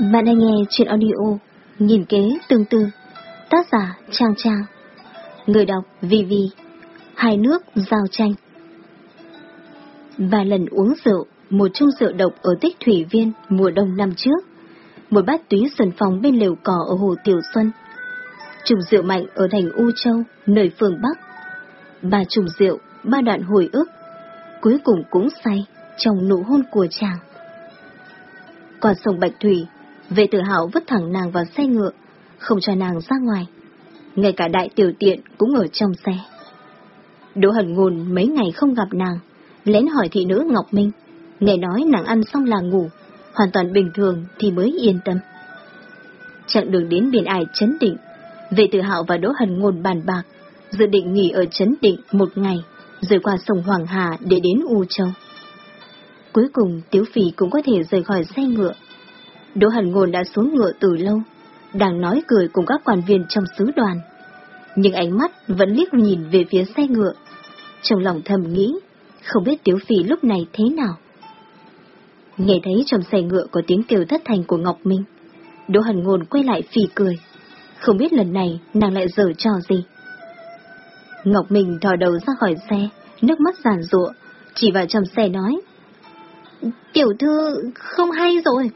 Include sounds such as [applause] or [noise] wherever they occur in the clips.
Bạn đang nghe chuyện audio nghìn kế tương tư Tác giả Trang Trang Người đọc Vivi Hai nước giao tranh. Ba lần uống rượu Một chung rượu độc ở tích thủy viên Mùa đông năm trước Một bát túy sần phòng bên lều cỏ ở hồ Tiểu Xuân. Trùng rượu mạnh ở thành U Châu Nơi phương Bắc. Ba trùng rượu Ba đoạn hồi ức Cuối cùng cũng say Trong nụ hôn của chàng. Còn sông Bạch Thủy, vệ tử hạo vứt thẳng nàng vào xe ngựa, không cho nàng ra ngoài. Ngay cả đại tiểu tiện cũng ở trong xe. Đỗ hận Ngôn mấy ngày không gặp nàng, lén hỏi thị nữ Ngọc Minh, nghe nói nàng ăn xong là ngủ, hoàn toàn bình thường thì mới yên tâm. Chặng đường đến biển ải chấn định, vệ tử hạo và Đỗ hận Ngôn bàn bạc, dự định nghỉ ở chấn định một ngày, rồi qua sông Hoàng Hà để đến U Châu. Cuối cùng Tiếu phì cũng có thể rời khỏi xe ngựa. Đỗ Hành Ngôn đã xuống ngựa từ lâu, đang nói cười cùng các quan viên trong sứ đoàn. Nhưng ánh mắt vẫn liếc nhìn về phía xe ngựa. Trong lòng thầm nghĩ, không biết Tiếu phi lúc này thế nào. Nghe thấy trong xe ngựa có tiếng kêu thất thành của Ngọc Minh. Đỗ Hành Ngôn quay lại phì cười. Không biết lần này nàng lại dở trò gì. Ngọc Minh thò đầu ra khỏi xe, nước mắt giàn rụa, chỉ vào trong xe nói. Tiểu thư không hay rồi.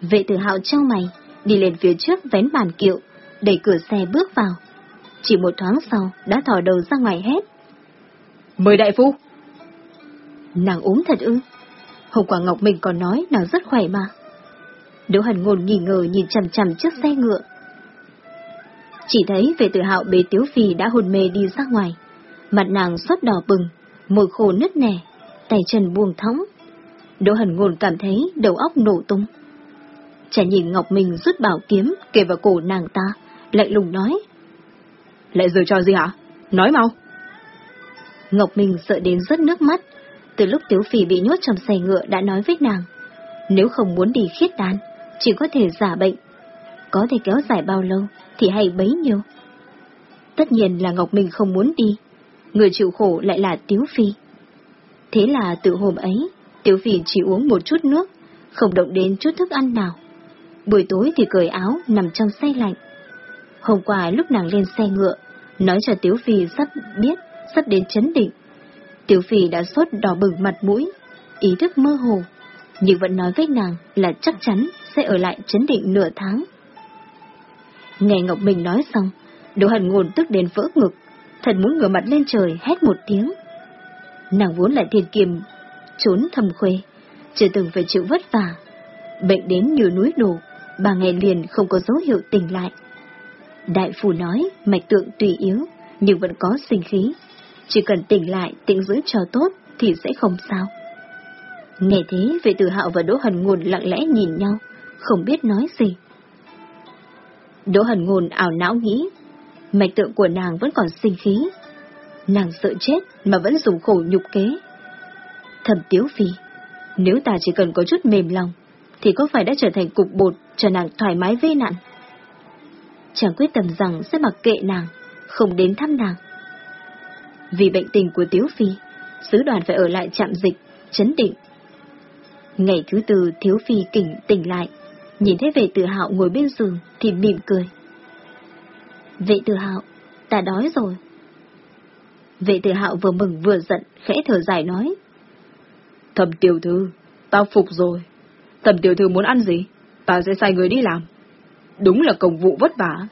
Vệ tử hạo trao mày, đi lên phía trước vén bàn kiệu, đẩy cửa xe bước vào. Chỉ một thoáng sau, đã thò đầu ra ngoài hét. Mời đại phu. Nàng ốm thật ư. Hôm qua Ngọc mình còn nói nàng rất khỏe mà. Đỗ hần ngôn nghi ngờ nhìn chằm chằm chiếc xe ngựa. Chỉ thấy vệ tử hạo bế tiếu phi đã hồn mê đi ra ngoài. Mặt nàng xót đỏ bừng, môi khô nứt nẻ, tay chân buông thõng. Đỗ Hần Ngôn cảm thấy đầu óc nổ tung. Chả nhìn Ngọc Minh rút bảo kiếm kề vào cổ nàng ta, lạnh lùng nói. Lại giờ cho gì hả? Nói mau. Ngọc Minh sợ đến rớt nước mắt, từ lúc Tiếu Phỉ bị nhốt trong xe ngựa đã nói với nàng. Nếu không muốn đi khiết đan, chỉ có thể giả bệnh. Có thể kéo dài bao lâu thì hay bấy nhiêu. Tất nhiên là Ngọc Minh không muốn đi, người chịu khổ lại là Tiếu Phi. Thế là từ hôm ấy, Tiểu Phỉ chỉ uống một chút nước, không động đến chút thức ăn nào. Buổi tối thì cởi áo nằm trong xe lạnh. Hôm qua lúc nàng lên xe ngựa, nói cho Tiểu Phi sắp biết, sắp đến chấn định. Tiểu Phi đã sốt đỏ bừng mặt mũi, ý thức mơ hồ, nhưng vẫn nói với nàng là chắc chắn sẽ ở lại chấn định nửa tháng. Nghe Ngọc Minh nói xong, Đỗ Hần Ngôn tức đến vỡ ngực, thật muốn ngửa mặt lên trời hét một tiếng. Nàng vốn là thiền kiềm, trốn thầm khuê, chưa từng phải chịu vất vả. Bệnh đến như núi đổ, ba ngày liền không có dấu hiệu tỉnh lại. Đại phu nói mạch tượng tùy yếu, nhưng vẫn có sinh khí. Chỉ cần tỉnh lại, tỉnh giữ cho tốt thì sẽ không sao. Nghe thế, vệ tử hạo và Đỗ Hần Ngôn lặng lẽ nhìn nhau, không biết nói gì. Đỗ Hần Ngôn ảo não nghĩ, mạch tượng của nàng vẫn còn sinh khí, Nàng sợ chết mà vẫn dùng khổ nhục kế. Thầm tiếu phi, nếu ta chỉ cần có chút mềm lòng, thì có phải đã trở thành cục bột cho nàng thoải mái vê nạn? Chàng quyết tâm rằng sẽ mặc kệ nàng, không đến thăm nàng. Vì bệnh tình của Tiếu Phi, sứ đoàn phải ở lại trạm dịch, chấn định. Ngày thứ tư Thiếu Phi kỉnh tỉnh lại, nhìn thấy vệ tự hạo ngồi bên giường thì mỉm cười. Vệ tự hạo, ta đói rồi. Vệ tử hạo vừa mừng vừa giận, khẽ thở dài nói. Thầm tiểu thư, tao phục rồi. Thầm tiểu thư muốn ăn gì? Ta sẽ sai người đi làm. Đúng là công vụ vất vả.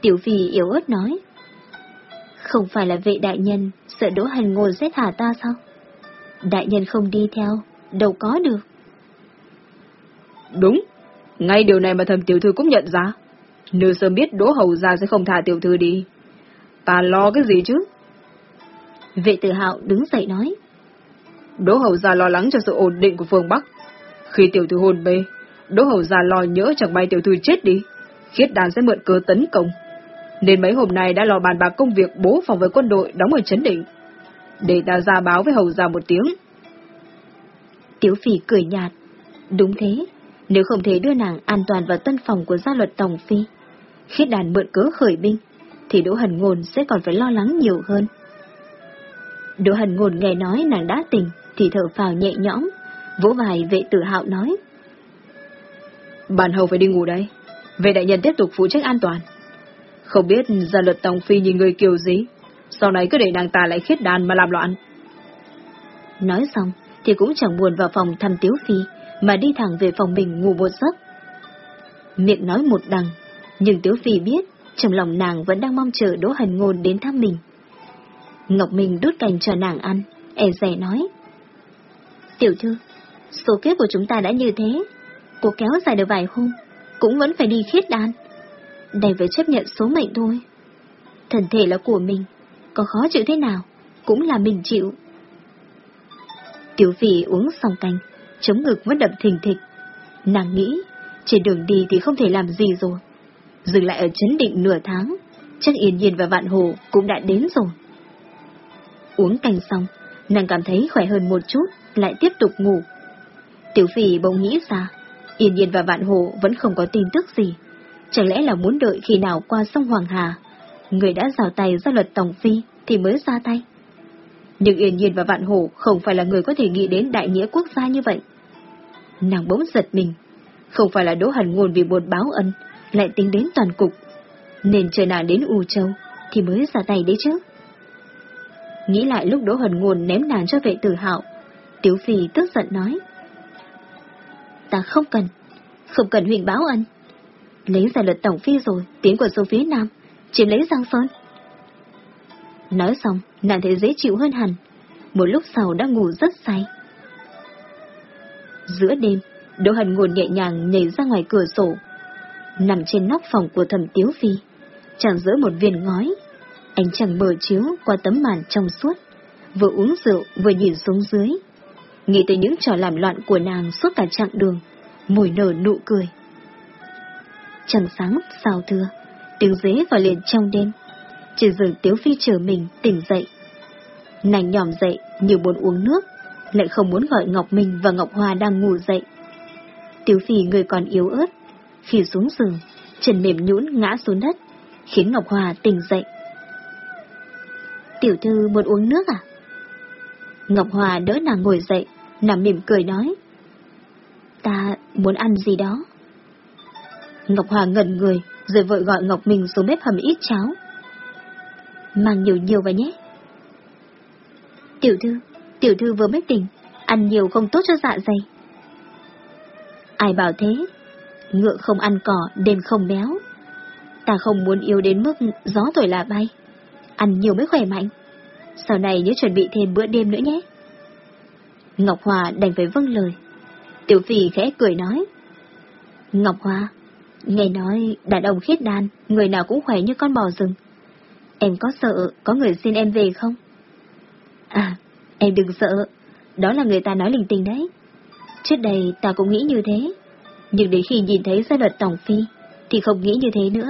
Tiểu phi yếu ớt nói. Không phải là vệ đại nhân, sợ đỗ hành ngồi sẽ thả ta sao? Đại nhân không đi theo, đâu có được. Đúng, ngay điều này mà thầm tiểu thư cũng nhận ra. Nếu sớm biết đỗ hầu ra sẽ không thả tiểu thư đi, Ta lo cái gì chứ? Vệ tử hạo đứng dậy nói. Đỗ hầu gia lo lắng cho sự ổn định của phương Bắc. Khi tiểu thư hồn mê, Đỗ hầu già lo nhớ chẳng may tiểu thư chết đi. Khiết đàn sẽ mượn cơ tấn công. Nên mấy hôm nay đã lo bàn bạc công việc bố phòng với quân đội đóng ở Trấn Định. Để ta ra báo với hầu già một tiếng. Tiểu phỉ cười nhạt. Đúng thế, nếu không thể đưa nàng an toàn vào tân phòng của gia luật Tổng Phi, khiết đàn mượn cớ khởi binh, thì Đỗ Hần Ngôn sẽ còn phải lo lắng nhiều hơn. Đỗ Hần Ngôn nghe nói nàng đã tỉnh, thì thở phào nhẹ nhõm, vỗ vai vệ tử hạo nói. Bản hầu phải đi ngủ đây. Về đại nhân tiếp tục phụ trách an toàn. Không biết gia luật Tòng Phi nhìn người kiểu gì, sau này cứ để nàng ta lại khiết đàn mà làm loạn. Nói xong, thì cũng chẳng buồn vào phòng thăm Tiếu Phi, mà đi thẳng về phòng mình ngủ một giấc. Miệng nói một đằng, nhưng Tiếu Phi biết, trong lòng nàng vẫn đang mong chờ Đỗ Hần Ngôn đến thăm mình. Ngọc Minh đút cành cho nàng ăn, e rẻ nói. Tiểu thư, số kiếp của chúng ta đã như thế, cô kéo dài được vài hôm, cũng vẫn phải đi khiết đan. Đành phải chấp nhận số mệnh thôi. Thần thể là của mình, có khó chịu thế nào, cũng là mình chịu. Tiểu vị uống xong canh, chống ngực vẫn đậm thình thịch. Nàng nghĩ, trên đường đi thì không thể làm gì rồi. Dừng lại ở chấn định nửa tháng, chắc yên nhiên và vạn hồ cũng đã đến rồi. Uống canh xong, nàng cảm thấy khỏe hơn một chút, lại tiếp tục ngủ. Tiểu phỉ bỗng nghĩ ra, yên nhiên và vạn hộ vẫn không có tin tức gì. Chẳng lẽ là muốn đợi khi nào qua sông Hoàng Hà, người đã rào tay ra luật Tổng Phi thì mới ra tay. Nhưng Yên Nhiên và Vạn Hổ không phải là người có thể nghĩ đến đại nghĩa quốc gia như vậy. Nàng bỗng giật mình, không phải là Đỗ hẳn Ngôn vì buồn báo ân, lại tính đến toàn cục, nên chờ nàng đến U Châu thì mới ra tay đấy chứ. Nghĩ lại lúc Đỗ Hần Ngôn ném nàng cho vệ tử hạo, Tiếu Phi tức giận nói. Ta không cần, không cần huyền báo anh. Lấy ra luật tổng phi rồi, tiến quân xuống phía nam, chiếm lấy Giang Sơn. Nói xong, nàng thấy dễ chịu hơn hẳn. Một lúc sau đã ngủ rất say. Giữa đêm, Đỗ Hân ngồi nhẹ nhàng nhảy ra ngoài cửa sổ. Nằm trên nóc phòng của thẩm Tiếu Phi, chàng giữa một viên ngói. Ánh chàng mở chiếu qua tấm màn trong suốt, vừa uống rượu vừa nhìn xuống dưới. Nghĩ tới những trò làm loạn của nàng suốt cả chặng đường, mùi nở nụ cười. Trăng sáng sao thưa, tiếng dế vào liền trong đêm, trên giường Tiếu Phi chờ mình tỉnh dậy. Nàng nhòm dậy như muốn uống nước, lại không muốn gọi Ngọc Minh và Ngọc Hoa đang ngủ dậy. Tiếu Phi người còn yếu ớt, khi xuống giường, chân mềm nhũn ngã xuống đất, khiến Ngọc Hoa tỉnh dậy. Tiểu thư muốn uống nước à? Ngọc Hoa đỡ nàng ngồi dậy, nằm mỉm cười nói. Ta muốn ăn gì đó. Ngọc Hoa ngẩn người, rồi vội gọi Ngọc Minh xuống bếp hầm ít cháo. Mang nhiều nhiều vào nhé. Tiểu thư, tiểu thư vừa mới tỉnh, ăn nhiều không tốt cho dạ dày. Ai bảo thế? Ngựa không ăn cỏ, đêm không béo. Ta không muốn yếu đến mức gió thổi là bay. Ăn nhiều mới khỏe mạnh. Sau này nhớ chuẩn bị thêm bữa đêm nữa nhé. Ngọc Hòa đành phải vâng lời. Tiểu Phi khẽ cười nói. Ngọc Hòa, nghe nói đàn ông khiết đan người nào cũng khỏe như con bò rừng. Em có sợ có người xin em về không? À, em đừng sợ, đó là người ta nói linh tinh đấy. Trước đây ta cũng nghĩ như thế, nhưng đến khi nhìn thấy gia luật tổng phi, thì không nghĩ như thế nữa.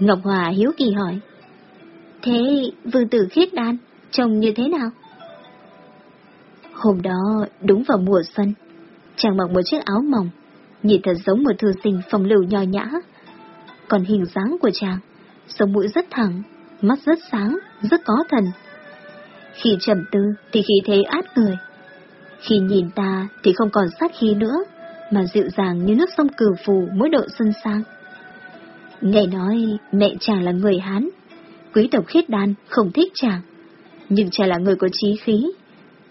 Ngọc Hòa hiếu kỳ hỏi, Thế vương tử khiết đan, trông như thế nào? Hôm đó, đúng vào mùa xuân, chàng mặc một chiếc áo mỏng, nhìn thật giống một thư sinh phong lưu nho nhã. Còn hình dáng của chàng sống mũi rất thẳng, mắt rất sáng, rất có thần. Khi trầm tư thì khí thế át người. Khi nhìn ta thì không còn sát khí nữa, mà dịu dàng như nước sông cửu phù mỗi độ xuân sang. Nghe nói mẹ chàng là người Hán, quý tộc khiết đan không thích chàng, nhưng chàng là người có trí khí.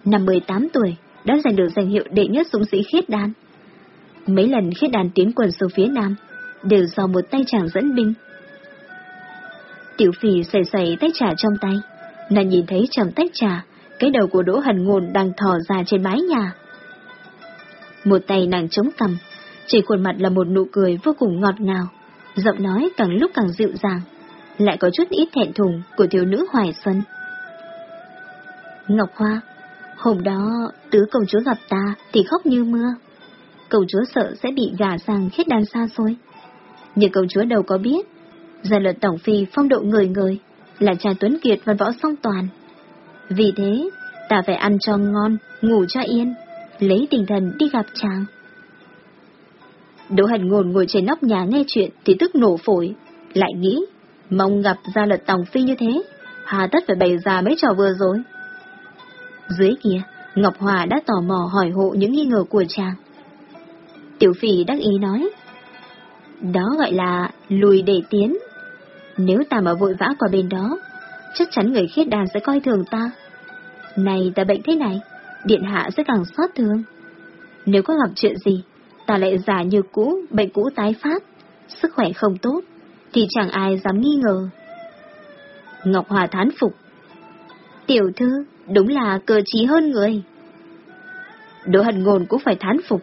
Năm 18 tuổi đã giành được danh hiệu đệ nhất súng sĩ khiết đan. Mấy lần khiết đan tiến quân xuống phía Nam đều do một tay chàng dẫn binh Tiểu phỉ xảy xảy tách trà trong tay. Nàng nhìn thấy chồng tách trà, cái đầu của Đỗ Hần Ngôn đang thò ra trên mái nhà. Một tay nàng chống cằm, trên khuôn mặt là một nụ cười vô cùng ngọt ngào, giọng nói càng lúc càng dịu dàng, lại có chút ít thẹn thùng của thiếu nữ Hoài Xuân. Ngọc Hoa, hôm đó tứ công chúa gặp ta thì khóc như mưa. Công chúa sợ sẽ bị gả sang khiết đan xa xôi. Nhưng công chúa đâu có biết, Gia luật tổng phi phong độ người người, là cha Tuấn Kiệt văn võ song toàn. Vì thế, ta phải ăn cho ngon, ngủ cho yên, lấy tinh thần đi gặp chàng. Đỗ Hành ngồn ngồi trên nóc nhà nghe chuyện thì tức nổ phổi, lại nghĩ, mong gặp gia luật tổng phi như thế, hà tất phải bày ra mấy trò vừa rồi. Dưới kia, Ngọc Hòa đã tò mò hỏi hộ những nghi ngờ của chàng. Tiểu phỉ đắc ý nói. Đó gọi là lùi để tiến. Nếu ta mà vội vã qua bên đó, chắc chắn người khiết đàn sẽ coi thường ta. Này ta bệnh thế này, điện hạ sẽ càng xót thương. Nếu có gặp chuyện gì, ta lại giả như cũ, bệnh cũ tái phát, sức khỏe không tốt, thì chẳng ai dám nghi ngờ. Ngọc Hòa thán phục. Tiểu thư, đúng là cờ trí hơn người. Đỗ hận ngôn cũng phải thán phục.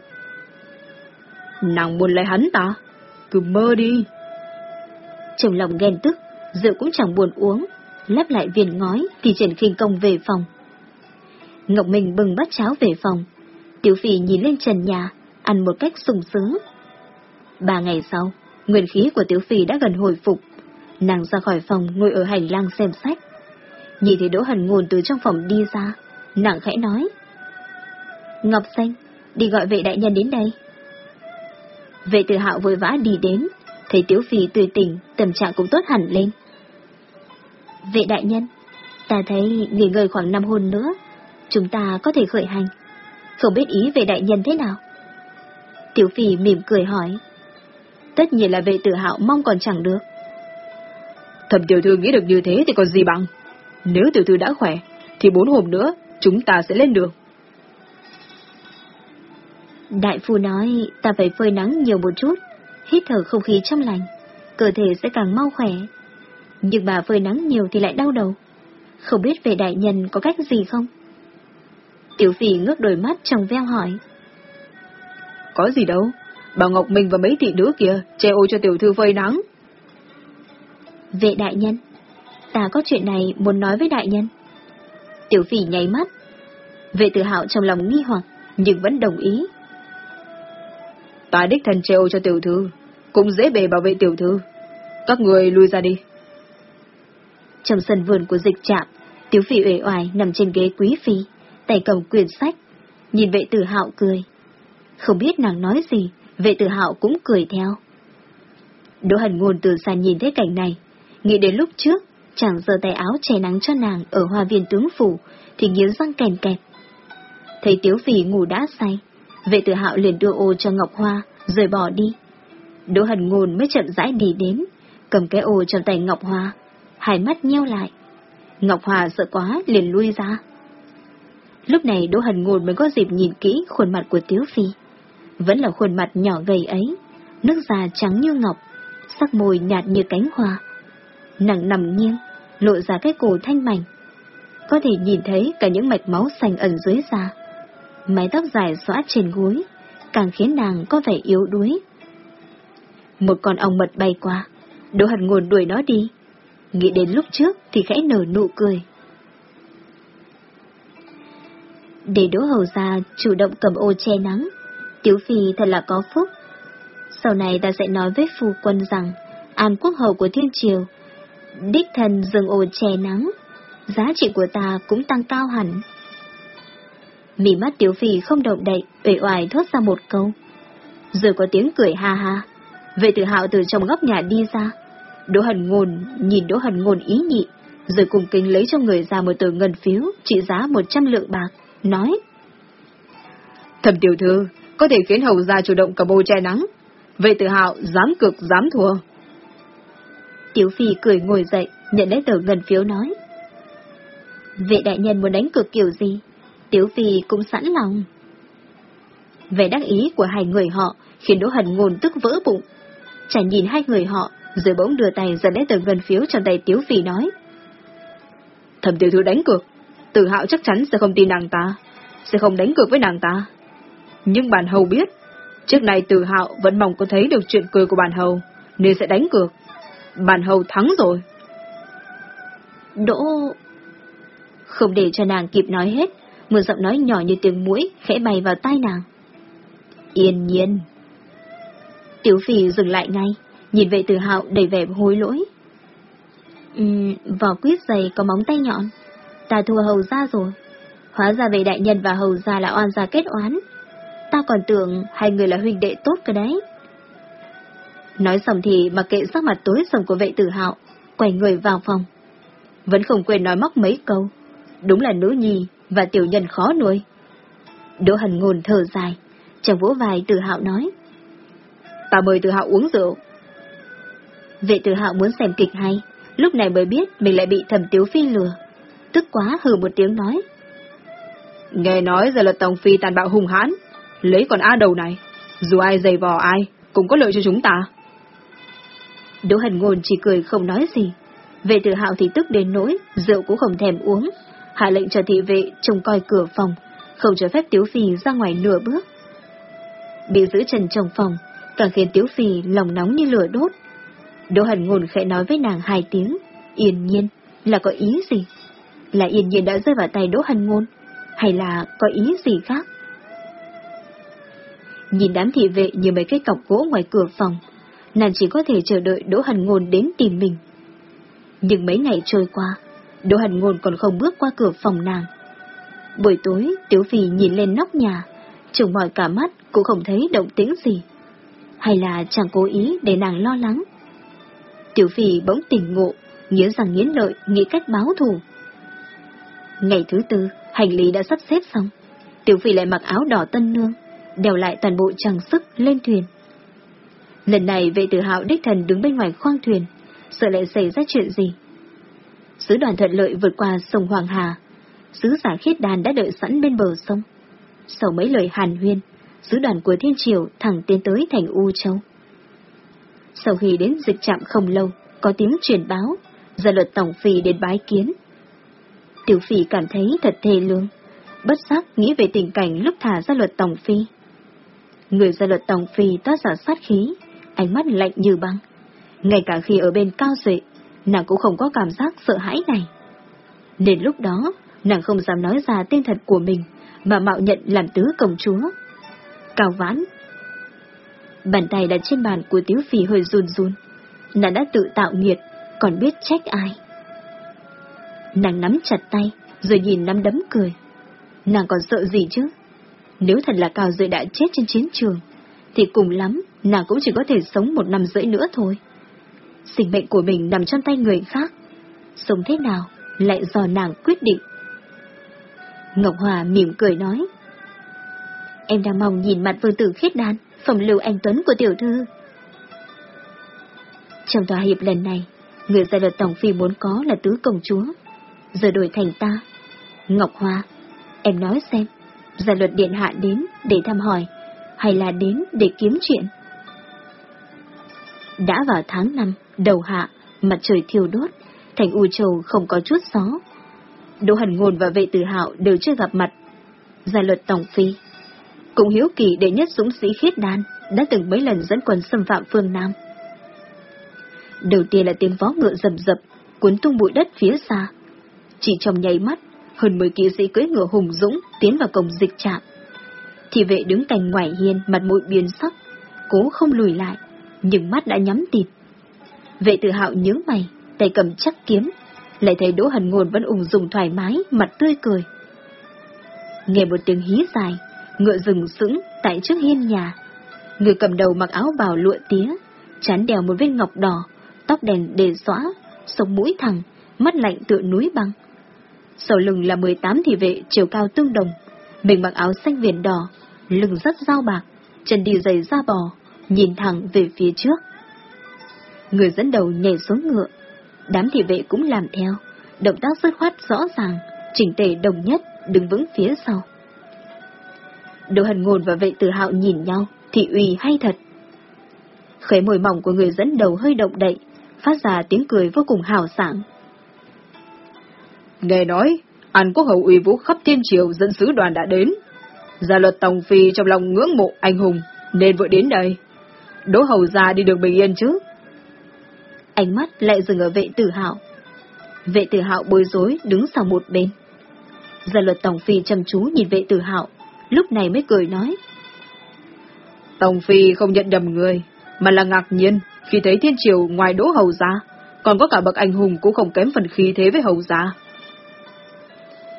Nàng buồn lấy hắn ta, cứ mơ đi. Trong lòng ghen tức, rượu cũng chẳng buồn uống, lép lại viên ngói thì triển khinh công về phòng. Ngọc Minh bừng bát cháo về phòng, Tiểu Phi nhìn lên trần nhà, ăn một cách sung sướng. Ba ngày sau, nguyên khí của Tiểu Phi đã gần hồi phục, nàng ra khỏi phòng ngồi ở hành lang xem sách. Nhìn thấy Đỗ hẳn Ngôn từ trong phòng đi ra, nàng khẽ nói. Ngọc Xanh, đi gọi vệ đại nhân đến đây. Vệ tử hạo vội vã đi đến, thấy Tiểu Phi tươi tỉnh, tâm trạng cũng tốt hẳn lên. Vệ đại nhân, ta thấy nghỉ ngơi khoảng năm hôn nữa, chúng ta có thể khởi hành. Không biết ý về đại nhân thế nào? Tiểu Phi mỉm cười hỏi. Tất nhiên là vệ tử hạo mong còn chẳng được. Thẩm tiểu thư nghĩ được như thế thì còn gì bằng. Nếu tiểu thư đã khỏe, thì bốn hôm nữa chúng ta sẽ lên đường. Đại phu nói ta phải phơi nắng nhiều một chút, hít thở không khí trong lành, cơ thể sẽ càng mau khỏe. Nhưng bà phơi nắng nhiều thì lại đau đầu. Không biết về đại nhân có cách gì không? Tiểu phỉ ngước đôi mắt trong veo hỏi. Có gì đâu, bà Ngọc Minh và mấy thị nữ kia che ô cho tiểu thư phơi nắng. Vệ đại nhân, ta có chuyện này muốn nói với đại nhân. Tiểu phỉ nháy mắt. Vệ tử hạo trong lòng nghi hoặc, nhưng vẫn đồng ý. Ta đích thần ô cho tiểu thư, cũng dễ bề bảo vệ tiểu thư. Các người lui ra đi. Trong sân vườn của dịch trạm, tiểu phỉ uể oải nằm trên ghế quý phi, tay cầm quyển sách, nhìn vệ tử hạo cười. Không biết nàng nói gì, vệ tử hạo cũng cười theo. Đỗ hần ngôn từ xa nhìn thấy cảnh này, nghĩ đến lúc trước, chàng giơ tay áo che nắng cho nàng ở hoa viên tướng phủ, thì nghiến răng kèn kẹt. Thấy tiếu phỉ ngủ đã say, vệ tử hạo liền đưa ô cho Ngọc Hoa, rồi bỏ đi. Đỗ hần ngôn mới chậm rãi đi đến, cầm cái ô trong tay Ngọc Hoa, hai mắt nheo lại. Ngọc Hoa sợ quá liền lui ra. Lúc này Đỗ Hần Ngôn mới có dịp nhìn kỹ khuôn mặt của Tiếu Phi. Vẫn là khuôn mặt nhỏ gầy ấy, nước da trắng như ngọc, sắc môi nhạt như cánh hoa. Nặng nằm nghiêng, lộ ra cái cổ thanh mảnh. Có thể nhìn thấy cả những mạch máu xanh ẩn dưới da. Mái tóc dài xõa trên gối, càng khiến nàng có vẻ yếu đuối. Một con ong mật bay qua, Đỗ hạt Ngôn đuổi nó đi. Nghĩ đến lúc trước thì khẽ nở nụ cười. để Đỗ Hầu ra chủ động cầm ô che nắng. Tiếu Phi thật là có phúc. Sau này ta sẽ nói với phu quân rằng, An Quốc Hầu của Thiên Triều, đích thần dừng ồ che nắng, giá trị của ta cũng tăng cao hẳn. Mỉ mắt tiểu Phi không động đậy, ủy oải thốt ra một câu. Rồi có tiếng cười ha ha. Vệ tử hạo từ trong góc nhà đi ra. Đỗ Hần Ngôn nhìn Đỗ Hần Ngôn ý nhị, rồi cùng kính lấy cho người ra một tờ ngân phiếu trị giá 100 lượng bạc nói. thầm tiểu thư, có thể khiến hầu gia chủ động cầm ô che nắng. Vệ tự hạo dám cực dám thua. Tiểu phi cười ngồi dậy, nhận lấy tờ ngân phiếu nói. Vệ đại nhân muốn đánh cực kiểu gì? Tiểu phi cũng sẵn lòng. Vẻ đắc ý của hai người họ khiến Đỗ Hần ngôn tức vỡ bụng. chàng nhìn hai người họ, rồi bỗng đưa tay giật lấy tờ ngân phiếu trong tay Tiểu Phi nói. Thẩm tiểu thư đánh cược, tự hạo chắc chắn sẽ không tin nàng ta, sẽ không đánh cược với nàng ta. Nhưng bản hầu biết, trước này tự hạo vẫn mong có thấy được chuyện cười của bản hầu, nên sẽ đánh cược. Bản hầu thắng rồi. Đỗ... Không để cho nàng kịp nói hết, một giọng nói nhỏ như tiếng mũi khẽ bay vào tai nàng. Yên nhiên. Tiểu phỉ dừng lại ngay, nhìn vệ tử hạo đầy vẻ hối lỗi. Uhm, vỏ quyết giày có móng tay nhọn ta thua hầu ra rồi. Hóa ra về đại nhân và hầu ra là oan gia kết oán. Ta còn tưởng hai người là huynh đệ tốt cơ đấy. Nói xong thì mặc kệ sắc mặt tối sầm của vệ tử hạo, quay người vào phòng. Vẫn không quên nói móc mấy câu. Đúng là nữ nhi và tiểu nhân khó nuôi. Đỗ hần ngôn thở dài, chàng vỗ vai tử hạo nói. ta mời tử hạo uống rượu. Vệ tử hạo muốn xem kịch hay, lúc này mới biết mình lại bị thẩm tiếu phi lừa. Tức quá hừ một tiếng nói. Nghe nói giờ là Tổng Phi tàn bạo hùng hãn, lấy còn A đầu này, dù ai dày vò ai, cũng có lợi cho chúng ta. Đỗ Hành Ngôn chỉ cười không nói gì. Vệ tử hạo thì tức đến nỗi, rượu cũng không thèm uống. Hạ lệnh cho thị vệ trông coi cửa phòng, không cho phép Tiếu Phi ra ngoài nửa bước. Bị giữ trần trong phòng, càng khiến Tiếu Phi lòng nóng như lửa đốt. Đỗ Hành Ngôn khẽ nói với nàng hai tiếng, yên nhiên, là có ý gì? Là yên nhiên đã rơi vào tay Đỗ Hành Ngôn, hay là có ý gì khác? Nhìn đám thị vệ như mấy cái cọc gỗ ngoài cửa phòng, nàng chỉ có thể chờ đợi Đỗ Hần Ngôn đến tìm mình. Nhưng mấy ngày trôi qua, Đỗ Hần Ngôn còn không bước qua cửa phòng nàng. Buổi tối, Tiếu Phi nhìn lên nóc nhà, trùng mỏi cả mắt cũng không thấy động tĩnh gì. Hay là chẳng cố ý để nàng lo lắng. Tiểu Phi bỗng tỉnh ngộ, nhớ rằng nghiến lợi, nghĩ cách báo thù. Ngày thứ tư, hành lý đã sắp xếp xong. Tiểu Phi lại mặc áo đỏ tân nương, đeo lại toàn bộ trang sức lên thuyền. Lần này vệ tử hạo đích thần đứng bên ngoài khoang thuyền, sợ lại xảy ra chuyện gì. Sứ đoàn thuận lợi vượt qua sông Hoàng Hà, sứ giả khiết đàn đã đợi sẵn bên bờ sông. Sau mấy lời hàn huyên, sứ đoàn của Thiên Triều thẳng tiến tới thành U Châu. Sau khi đến dịch trạm không lâu, có tiếng truyền báo, gia luật tổng phi đến bái kiến. Tiểu phì cảm thấy thật thê lương, bất giác nghĩ về tình cảnh lúc thả ra luật tổng phi. Người gia luật tổng phi toát ra sát khí, ánh mắt lạnh như băng. Ngay cả khi ở bên cao dệ, nàng cũng không có cảm giác sợ hãi này. Nên lúc đó, nàng không dám nói ra tên thật của mình, mà mạo nhận làm tứ công chúa. Cao vãn. Bàn tay đặt trên bàn của tiếu phi hơi run run. Nàng đã tự tạo nghiệt, còn biết trách ai. Nàng nắm chặt tay, rồi nhìn nắm đấm cười. Nàng còn sợ gì chứ? Nếu thật là Cao Duệ đã chết trên chiến trường, thì cùng lắm, nàng cũng chỉ có thể sống một năm rưỡi nữa thôi. Sinh mệnh của mình nằm trong tay người khác. Sống thế nào, lại do nàng quyết định. Ngọc Hòa mỉm cười nói. Em đang mong nhìn mặt vương tử khiết đan, phẩm lưu anh Tuấn của tiểu thư. Trong tòa hiệp lần này, người gia luật tổng phi muốn có là tứ công chúa. Giờ đổi thành ta. Ngọc Hoa, em nói xem, gia luật điện hạ đến để thăm hỏi, hay là đến để kiếm chuyện? Đã vào tháng 5, đầu hạ, mặt trời thiêu đốt, thành U Châu không có chút gió. Đỗ Hần Ngôn và vệ tử hạo đều chưa gặp mặt. Gia luật Tổng Phi Cũng hiếu kỳ đệ nhất dũng sĩ khiết đan đã từng mấy lần dẫn quân xâm phạm phương Nam. Đầu tiên là tiếng vó ngựa rầm rập, cuốn tung bụi đất phía xa. Chỉ trong nháy mắt, hơn 10 kỵ sĩ cưỡi ngựa hùng dũng tiến vào cổng dịch trạm. Thì vệ đứng cạnh ngoài hiên mặt mũi biến sắc, cố không lùi lại, nhưng mắt đã nhắm tịt. Vệ tự hạo nhớ mày, tay cầm chắc kiếm, lại thấy Đỗ Hần Ngôn vẫn ung dung thoải mái, mặt tươi cười. Nghe một tiếng hí dài, ngựa rừng sững tại trước hiên nhà. Người cầm đầu mặc áo bào lụa tía, chán đèo một viên ngọc đỏ, tóc đèn đề xóa, sống mũi thẳng, mắt lạnh tựa núi băng. Sau lưng là 18 thị vệ chiều cao tương đồng, mình mặc áo xanh viền đỏ, lưng rất dao bạc, chân đi giày da bò, nhìn thẳng về phía trước. Người dẫn đầu nhảy xuống ngựa, đám thị vệ cũng làm theo, động tác dứt khoát rõ ràng, chỉnh tề đồng nhất, đứng vững phía sau. đồ Hần Ngôn và vệ tử hạo nhìn nhau, thị uy hay thật. Khế môi mỏng của người dẫn đầu hơi động đậy, phát ra tiếng cười vô cùng hào sảng. Nghe nói, An Quốc Hầu uy vũ khắp thiên triều dẫn sứ đoàn đã đến. Gia luật Tòng Phi trong lòng ngưỡng mộ anh hùng, nên vội đến đây. Đỗ Hầu ra đi được bình yên chứ. Ánh mắt lại dừng ở vệ tử hạo. Vệ tử hạo bối rối đứng sau một bên. Gia luật Tòng Phi chăm chú nhìn vệ tử hạo, lúc này mới cười nói. Tòng Phi không nhận nhầm người, mà là ngạc nhiên khi thấy thiên triều ngoài Đỗ Hầu ra, còn có cả bậc anh hùng cũng không kém phần khí thế với Hầu gia.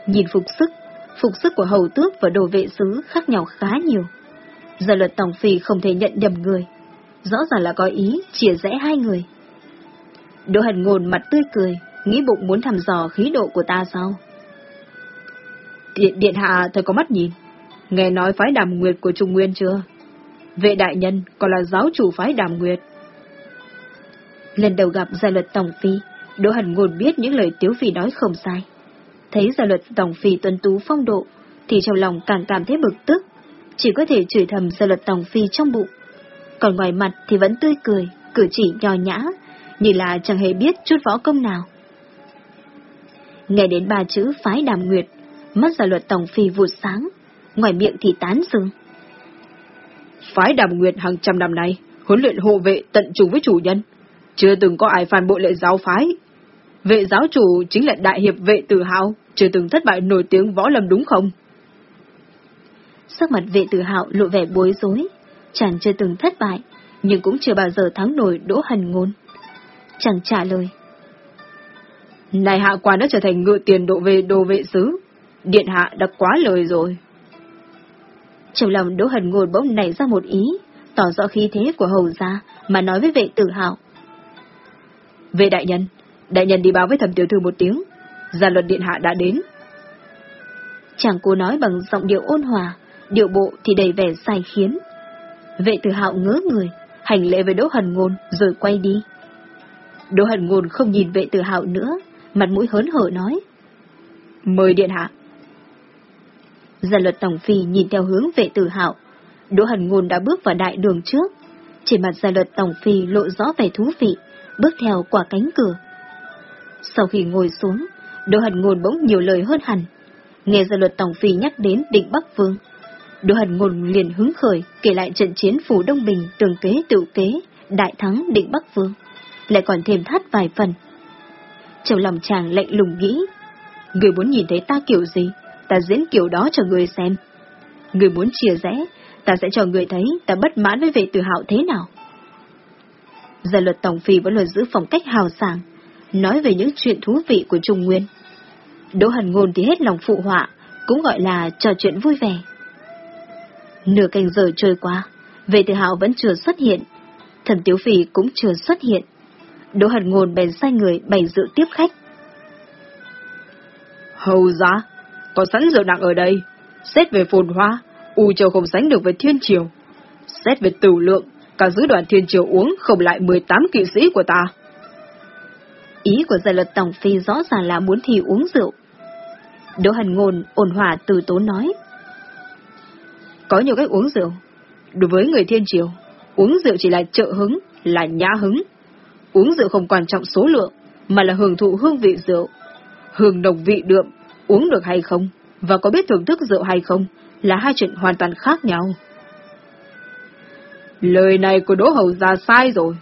Nhìn phục sức, phục sức của hầu tước và đồ vệ sứ khác nhau khá nhiều. Giờ luật tổng phi không thể nhận nhầm người. Rõ ràng là có ý chia rẽ hai người. Đỗ Hận ngôn mặt tươi cười, nghĩ bụng muốn thăm dò khí độ của ta sao? Điện, điện hạ thật có mắt nhìn. Nghe nói phái đàm nguyệt của Trung Nguyên chưa? Vệ đại nhân còn là giáo chủ phái đàm nguyệt. Lần đầu gặp gia luật Tổng Phi, Đỗ Hận Ngôn biết những lời Tiếu Phi nói không sai. Thấy gia luật Tổng Phi tuân tú phong độ, thì trong lòng càng cảm thấy bực tức, chỉ có thể chửi thầm gia luật Tổng Phi trong bụng. Còn ngoài mặt thì vẫn tươi cười, cử chỉ nho nhã, như là chẳng hề biết chút võ công nào. Nghe đến ba chữ phái đàm nguyệt, mắt gia luật Tổng Phi vụt sáng, ngoài miệng thì tán dương. Phái đàm nguyệt hàng trăm năm nay, huấn luyện hộ vệ tận trung với chủ nhân, chưa từng có ai phản bội lệ giáo phái. Vệ giáo chủ chính là đại hiệp vệ tự hào, chưa từng thất bại nổi tiếng võ lâm đúng không? Sắc mặt vệ tự hào lộ vẻ bối rối, chàng chưa từng thất bại, nhưng cũng chưa bao giờ thắng nổi đỗ hần ngôn. Chàng trả lời. Này hạ quan đã trở thành ngựa tiền độ về đồ vệ sứ, điện hạ đã quá lời rồi. Trong lòng đỗ hần ngôn bỗng nảy ra một ý, tỏ rõ khí thế của hầu gia mà nói với vệ tử hào. Vệ đại nhân, đại nhân đi báo với thẩm tiểu thư một tiếng, gia luật điện hạ đã đến. Chàng cô nói bằng giọng điệu ôn hòa, điệu bộ thì đầy vẻ sai khiến. Vệ tử hạo ngỡ người, hành lễ với Đỗ Hần Ngôn rồi quay đi. Đỗ Hần Ngôn không nhìn vệ tử hạo nữa, mặt mũi hớn hở nói. Mời điện hạ. Gia luật Tổng Phi nhìn theo hướng vệ tử hạo, Đỗ Hần Ngôn đã bước vào đại đường trước. Trên mặt gia luật Tổng Phi lộ rõ vẻ thú vị, bước theo qua cánh cửa. Sau khi ngồi xuống, Đỗ Hần Ngôn bỗng nhiều lời hơn hẳn. Nghe gia luật Tổng Phi nhắc đến định Bắc Vương. Đỗ Hần Ngôn liền hứng khởi kể lại trận chiến phủ Đông Bình tường kế tự kế, đại thắng định Bắc Vương. Lại còn thêm thắt vài phần. Trong lòng chàng lạnh lùng nghĩ, người muốn nhìn thấy ta kiểu gì, ta diễn kiểu đó cho người xem. Người muốn chia rẽ, ta sẽ cho người thấy ta bất mãn với vệ tử hạo thế nào. Giờ luật Tổng Phi vẫn luôn giữ phong cách hào sảng, nói về những chuyện thú vị của Trung Nguyên. Đỗ Hần Ngôn thì hết lòng phụ họa, cũng gọi là trò chuyện vui vẻ. Nửa canh giờ trôi qua, vệ tử hạo vẫn chưa xuất hiện, thần Tiếu Phi cũng chưa xuất hiện. Đỗ Hần Ngôn bèn sai người bày dự tiếp khách. Hầu giá, có sẵn rượu nặng ở đây, xét về phồn hoa, U Châu không sánh được với Thiên Triều. Xét về tử lượng, cả giữ đoàn Thiên Triều uống không lại 18 kỵ sĩ của ta. Ý của giải luật Tổng Phi rõ ràng là muốn thi uống rượu. Đỗ Hần Ngôn ổn hòa từ tốn nói. Có nhiều cách uống rượu. Đối với người Thiên Triều, uống rượu chỉ là trợ hứng, là nhã hứng. Uống rượu không quan trọng số lượng, mà là hưởng thụ hương vị rượu. Hương độc vị đượm, uống được hay không, và có biết thưởng thức rượu hay không, là hai chuyện hoàn toàn khác nhau. Lời này của Đỗ Hầu ra sai rồi.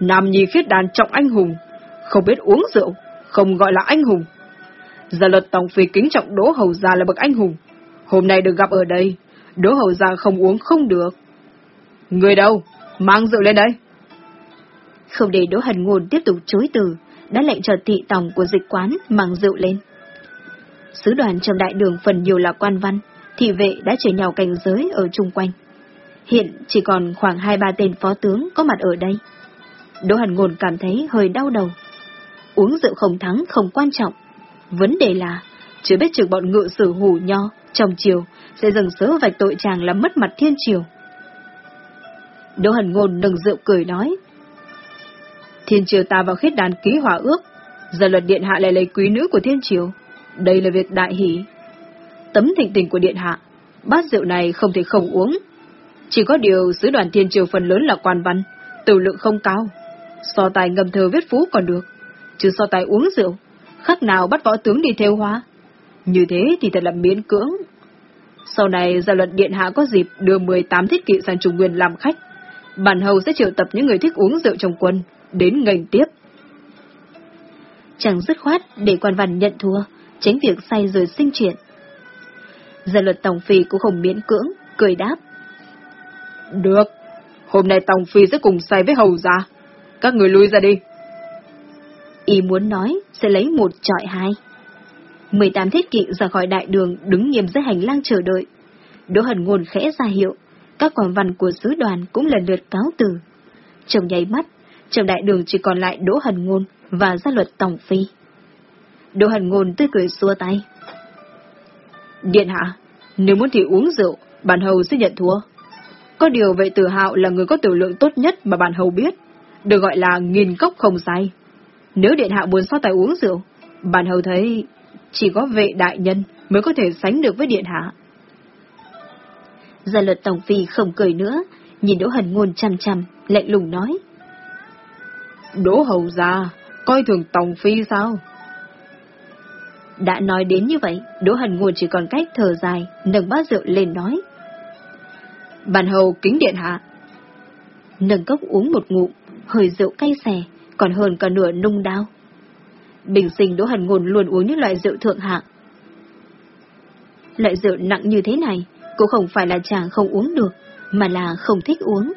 Nam nhi khiết đàn trọng anh hùng, không biết uống rượu, không gọi là anh hùng. giờ luật Tổng Phi kính trọng Đỗ Hầu Gia là bậc anh hùng. Hôm nay được gặp ở đây, Đỗ Hầu giang không uống không được. Người đâu? Mang rượu lên đây. Không để Đỗ Hần Ngôn tiếp tục chối từ, đã lệnh cho thị tổng của dịch quán mang rượu lên. Sứ đoàn trong đại đường phần nhiều là quan văn, thị vệ đã chở nhau cảnh giới ở chung quanh. Hiện chỉ còn khoảng hai ba tên phó tướng có mặt ở đây. Đỗ Hần Ngôn cảm thấy hơi đau đầu. Uống rượu không thắng không quan trọng. Vấn đề là, chưa biết chừng bọn ngự sử hủ nho trong chiều sẽ dần sớ vạch tội chàng làm mất mặt thiên triều. Đỗ Hần Ngôn nâng rượu cười nói. Thiên triều ta vào khiết đàn ký hòa ước, giờ luật điện hạ lại lấy quý nữ của thiên triều. Đây là việc đại hỷ. Tấm thịnh tình của điện hạ, bát rượu này không thể không uống. Chỉ có điều sứ đoàn thiên triều phần lớn là quan văn, tử lượng không cao. So tài ngầm thơ viết phú còn được, chứ so tài uống rượu, khác nào bắt võ tướng đi theo hóa. Như thế thì thật là miễn cưỡng. Sau này gia luật điện hạ có dịp đưa 18 thiết kỵ sang Trung Nguyên làm khách. Bản hầu sẽ triệu tập những người thích uống rượu trong quân, đến ngành tiếp. Chẳng dứt khoát để quan văn nhận thua, tránh việc say rồi sinh chuyện. Gia luật tòng Phi cũng không miễn cưỡng, cười đáp. Được, hôm nay tòng Phi sẽ cùng say với hầu ra. Các người lui ra đi. Y muốn nói sẽ lấy một trọi hai. 18 thiết kỵ ra khỏi đại đường đứng nghiêm dưới hành lang chờ đợi. Đỗ Hần Ngôn khẽ ra hiệu, các quan văn của sứ đoàn cũng lần lượt cáo từ. Trong nháy mắt, trong đại đường chỉ còn lại Đỗ Hần Ngôn và gia luật Tổng Phi. Đỗ Hần Ngôn tươi cười xua tay. Điện hạ, nếu muốn thì uống rượu, bản hầu sẽ nhận thua. Có điều vậy tử hạo là người có tiểu lượng tốt nhất mà bản hầu biết, được gọi là nghìn cốc không say. Nếu điện hạ muốn so tài uống rượu, bản hầu thấy chỉ có vệ đại nhân mới có thể sánh được với điện hạ. Gia luật tổng phi không cười nữa, nhìn Đỗ Hần Ngôn chăm chăm, lạnh lùng nói. Đỗ hầu gia, coi thường tổng phi sao? Đã nói đến như vậy, Đỗ Hần Ngôn chỉ còn cách thở dài, nâng bát rượu lên nói. Bản hầu kính điện hạ. Nâng cốc uống một ngụm, hơi rượu cay xè, còn hơn cả nửa nung đao. Bình sinh Đỗ Hần Ngôn luôn uống những loại rượu thượng hạng. Loại rượu nặng như thế này, cũng không phải là chàng không uống được, mà là không thích uống.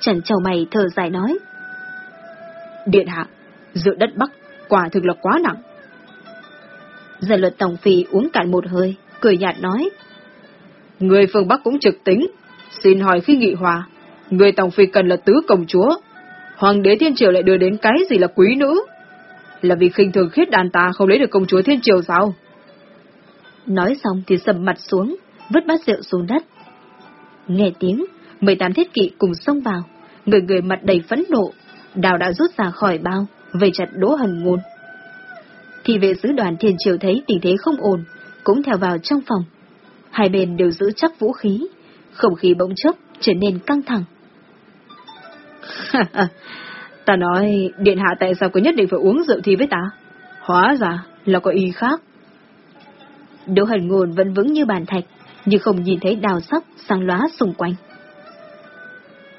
Chẳng chào mày thở dài nói. Điện hạ, rượu đất Bắc, quả thực là quá nặng. Giờ luật tổng phi uống cạn một hơi, cười nhạt nói. Người phương Bắc cũng trực tính, xin hỏi khi nghị hòa, người tổng phi cần là tứ công chúa. Hoàng đế thiên triều lại đưa đến cái gì là quý nữ? Là vì khinh thường khiết đàn ta không lấy được công chúa thiên triều sao? Nói xong thì sầm mặt xuống, vứt bát rượu xuống đất. Nghe tiếng, 18 thiết kỵ cùng xông vào, người người mặt đầy phẫn nộ, đào đã rút ra khỏi bao, về chặt đỗ hần ngôn. Thì vệ sứ đoàn thiên triều thấy tình thế không ổn, cũng theo vào trong phòng. Hai bên đều giữ chắc vũ khí, không khí bỗng chốc trở nên căng thẳng. [laughs] [laughs] ta nói, điện hạ tại sao có nhất định phải uống rượu thi với ta? Hóa ra là có ý khác. Đỗ hần ngôn vẫn vững như bàn thạch, nhưng không nhìn thấy đào sắc sang lóa xung quanh.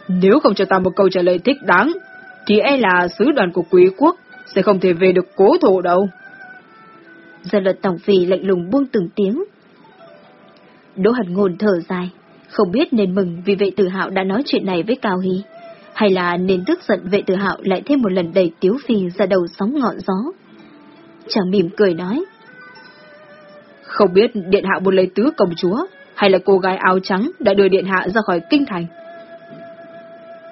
Nếu không cho ta một câu trả lời thích đáng, thì e là sứ đoàn của quý quốc sẽ không thể về được cố thủ đâu. Giờ luật tổng phi lạnh lùng buông từng tiếng. Đỗ hận ngôn thở dài, không biết nên mừng vì vệ tử hạo đã nói chuyện này với Cao Hy, hay là nên tức giận vệ tử hạo lại thêm một lần đẩy tiếu phi ra đầu sóng ngọn gió. Chàng mỉm cười nói. Không biết điện hạ muốn lấy tứ công chúa, hay là cô gái áo trắng đã đưa điện hạ ra khỏi kinh thành.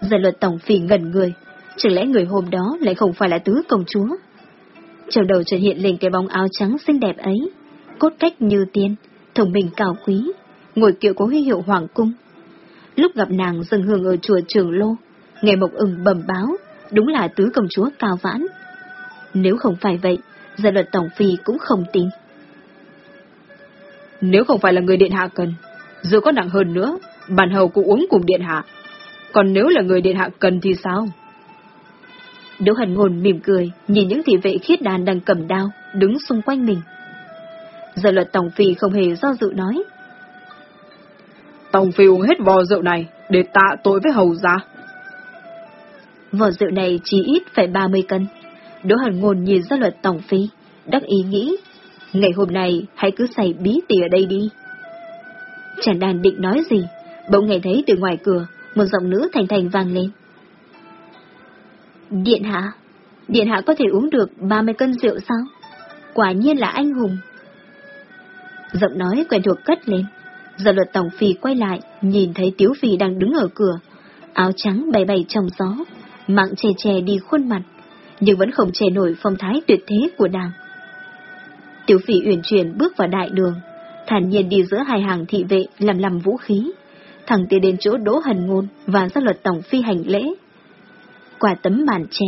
Giờ luật tổng phi ngẩn người, chẳng lẽ người hôm đó lại không phải là tứ công chúa? Trong đầu chợt hiện lên cái bóng áo trắng xinh đẹp ấy, cốt cách như tiên, thông minh cao quý, ngồi kiệu có huy hiệu hoàng cung. Lúc gặp nàng dâng hương ở chùa Trường Lô, nghe Mộc ưng bẩm báo, đúng là tứ công chúa cao vãn. Nếu không phải vậy, gia luật tổng phi cũng không tin. Nếu không phải là người điện hạ cần, dù có nặng hơn nữa, bản hầu cũng uống cùng điện hạ. Còn nếu là người điện hạ cần thì sao? Đỗ Hần Ngôn mỉm cười, nhìn những thị vệ khiết đàn đang cầm đao, đứng xung quanh mình. Giờ luật Tổng Phi không hề do dự nói. Tổng Phi uống hết vò rượu này, để tạ tội với hầu gia vỏ rượu này chỉ ít phải 30 cân. Đỗ Hàn Ngôn nhìn ra luật Tổng Phi, đắc ý nghĩ, ngày hôm nay hãy cứ xài bí tỉ ở đây đi. Chàng đàn định nói gì, bỗng nghe thấy từ ngoài cửa, một giọng nữ thành thành vang lên. Điện hạ, điện hạ có thể uống được 30 cân rượu sao? Quả nhiên là anh hùng. Giọng nói quen thuộc cất lên. Giờ luật tổng phi quay lại, nhìn thấy tiếu phi đang đứng ở cửa, áo trắng bay bay trong gió, mạng che che đi khuôn mặt, nhưng vẫn không che nổi phong thái tuyệt thế của nàng. Tiểu phỉ uyển chuyển bước vào đại đường, thản nhiên đi giữa hai hàng thị vệ làm làm vũ khí, thẳng tiến đến chỗ Đỗ Hần Ngôn và ra luật tổng phi hành lễ. Qua tấm màn che,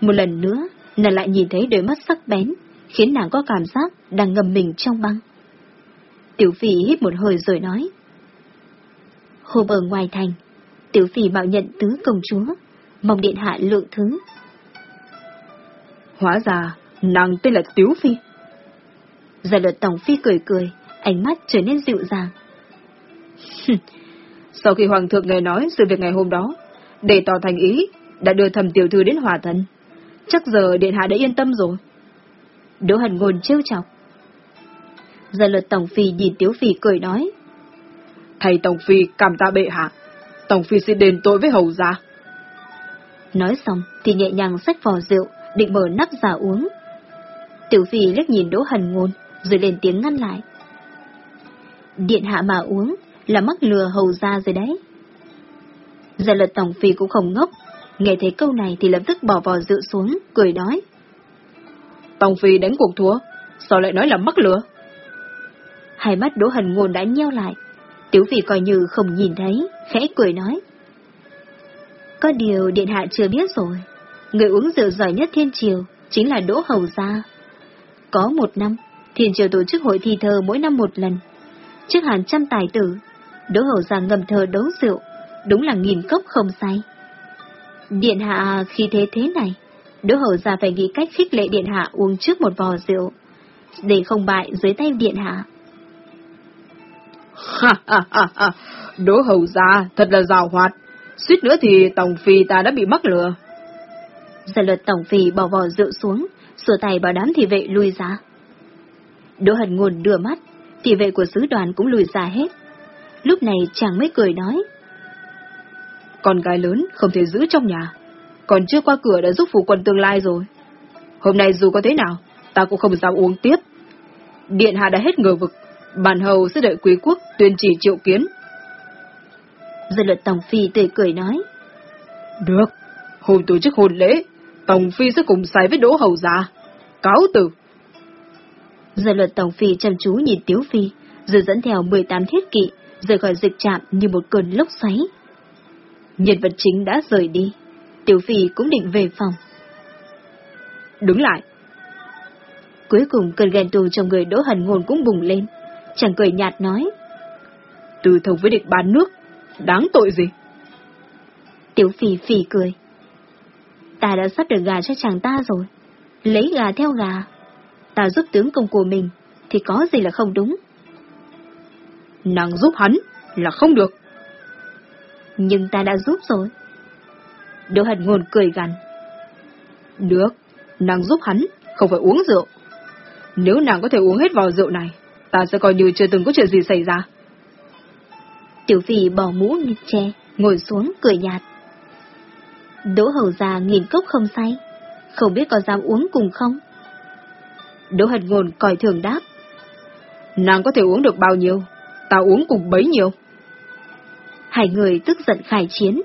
một lần nữa, nàng lại nhìn thấy đôi mắt sắc bén, khiến nàng có cảm giác đang ngầm mình trong băng. Tiểu phỉ hít một hơi rồi nói. Hôm ở ngoài thành, tiểu phỉ bảo nhận tứ công chúa, mong điện hạ lượng thứ. Hóa ra, nàng tên là Tiếu Phi. Gia luật tổng phi cười cười, ánh mắt trở nên dịu dàng. Sau khi Hoàng thượng nghe nói sự việc ngày hôm đó, để tỏ thành ý, đã đưa thầm tiểu thư đến hòa thần. Chắc giờ điện hạ đã yên tâm rồi. Đỗ hần ngôn trêu chọc. Gia luật Tổng Phi nhìn Tiếu Phi cười nói. Thầy Tổng Phi cảm tạ bệ hạ. Tổng Phi sẽ đền tội với hầu gia. Nói xong thì nhẹ nhàng xách vò rượu, định mở nắp giả uống. Tiểu Phi liếc nhìn Đỗ Hần Ngôn, rồi lên tiếng ngăn lại. Điện hạ mà uống, là mắc lừa hầu ra rồi đấy. Gia luật Tổng Phi cũng không ngốc, nghe thấy câu này thì lập tức bỏ vò rượu xuống, cười nói. Tổng Phi đánh cuộc thua, sao lại nói là mắc lừa? Hai mắt Đỗ Hần Ngôn đã nheo lại, Tiếu Phi coi như không nhìn thấy, khẽ cười nói. Có điều Điện Hạ chưa biết rồi. Người uống rượu giỏi nhất thiên triều chính là Đỗ Hầu Gia. Có một năm, thiên triều tổ chức hội thi thơ mỗi năm một lần. Trước hàng trăm tài tử, Đỗ Hầu Gia ngầm thơ đấu rượu, đúng là nghìn cốc không say. Điện Hạ khi thế thế này, Đỗ Hầu Gia phải nghĩ cách khích lệ Điện Hạ uống trước một vò rượu, để không bại dưới tay Điện Hạ. Ha ha ha ha, Đỗ Hầu Gia thật là rào hoạt, suýt nữa thì Tổng Phi ta đã bị mắc lừa. Giờ lượt Tổng Phi bỏ vò rượu xuống, sửa tay bảo đám thị vệ lui ra. Đỗ Hần Nguồn đưa mắt, thị vệ của sứ đoàn cũng lùi ra hết. Lúc này chàng mới cười nói. Con gái lớn không thể giữ trong nhà, còn chưa qua cửa đã giúp phụ quân tương lai rồi. Hôm nay dù có thế nào, ta cũng không dám uống tiếp. Điện hạ đã hết ngờ vực, bản hầu sẽ đợi quý quốc tuyên chỉ triệu kiến. Giờ lượt Tổng Phi tươi cười nói. Được, hôm tổ chức hôn lễ, Tổng Phi sẽ cùng say với Đỗ Hầu già. Cáo từ. Giờ lượt Tổng Phi chăm chú nhìn Tiếu Phi, rồi dẫn theo 18 thiết kỵ, rời khỏi dịch trạm như một cơn lốc xoáy. Nhân vật chính đã rời đi, Tiểu Phi cũng định về phòng. Đứng lại. Cuối cùng cơn ghen tù trong người Đỗ Hần Ngôn cũng bùng lên. Chẳng cười nhạt nói. Từ thông với địch bán nước, đáng tội gì? Tiểu Phi phì cười. Ta đã sắp được gà cho chàng ta rồi. Lấy gà theo gà. Ta giúp tướng công của mình, thì có gì là không đúng. Nàng giúp hắn là không được. Nhưng ta đã giúp rồi. Đỗ hận ngôn cười gằn. Được, nàng giúp hắn, không phải uống rượu. Nếu nàng có thể uống hết vào rượu này, ta sẽ coi như chưa từng có chuyện gì xảy ra. Tiểu phi bỏ mũ nghịch che, ngồi xuống cười nhạt. Đỗ hầu già nghìn cốc không say, không biết có dám uống cùng không? Đỗ hận ngôn coi thường đáp. Nàng có thể uống được bao nhiêu, ta uống cùng bấy nhiêu. Hai người tức giận khai chiến.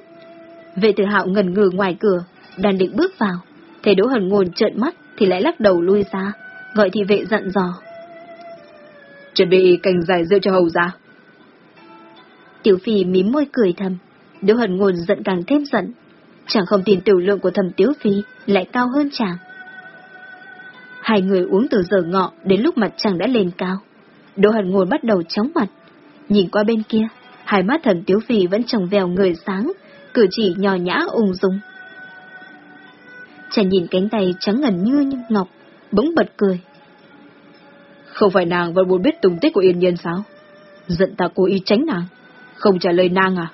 Vệ tử hạo ngần ngừ ngoài cửa, đang định bước vào. Thấy Đỗ Hần Ngôn trợn mắt thì lại lắc đầu lui ra, gọi thị vệ dặn dò. Chuẩn bị cành giải rượu cho hầu ra. Tiểu Phi mím môi cười thầm, Đỗ hận Ngôn giận càng thêm giận. Chẳng không tin tiểu lượng của thầm tiểu Phi lại cao hơn chàng. Hai người uống từ giờ ngọ đến lúc mặt chàng đã lên cao. Đỗ hận Ngôn bắt đầu chóng mặt. Nhìn qua bên kia, hai mắt thầm tiểu Phi vẫn trồng vèo người sáng, cử chỉ nhỏ nhã ung dung. Chàng nhìn cánh tay trắng ngần như ngọc, bỗng bật cười. Không phải nàng vẫn muốn biết tung tích của Yên Nhiên sao? Giận ta cố ý tránh nàng, không trả lời nàng à?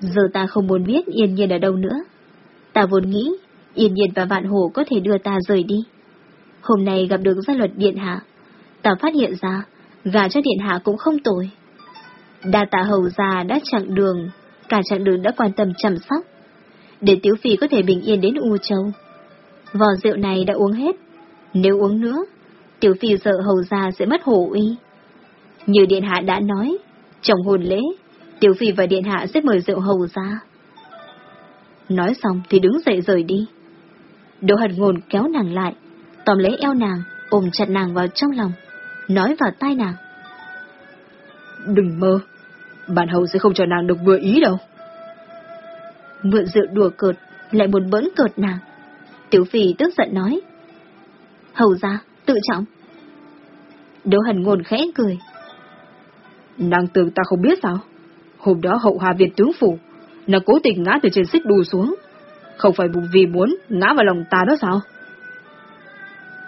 Giờ ta không muốn biết Yên Nhiên ở đâu nữa. Ta vốn nghĩ Yên Nhiên và Vạn hổ có thể đưa ta rời đi. Hôm nay gặp được gia luật Điện Hạ, ta phát hiện ra gà cho Điện Hạ cũng không tồi. Đa tạ hầu già đã chặng đường, cả chặng đường đã quan tâm chăm sóc, để Tiếu Phi có thể bình yên đến U Châu. Vò rượu này đã uống hết, nếu uống nữa, Tiểu Phi sợ hầu già sẽ mất hổ uy. Như Điện Hạ đã nói, trong hồn lễ, Tiểu Phi và Điện Hạ sẽ mời rượu hầu ra. Nói xong thì đứng dậy rời đi. Đỗ hận ngôn kéo nàng lại, tóm lấy eo nàng, ôm chặt nàng vào trong lòng, nói vào tai nàng. Đừng mơ, bản hầu sẽ không cho nàng được vừa ý đâu. Mượn rượu đùa cợt, lại muốn bỡn cợt nàng. Tiểu Phi tức giận nói. Hầu ra, tự trọng. Đỗ hần ngôn khẽ cười. Nàng tưởng ta không biết sao? Hôm đó hậu hà Việt tướng phủ, nàng cố tình ngã từ trên xích đù xuống. Không phải vì muốn ngã vào lòng ta đó sao?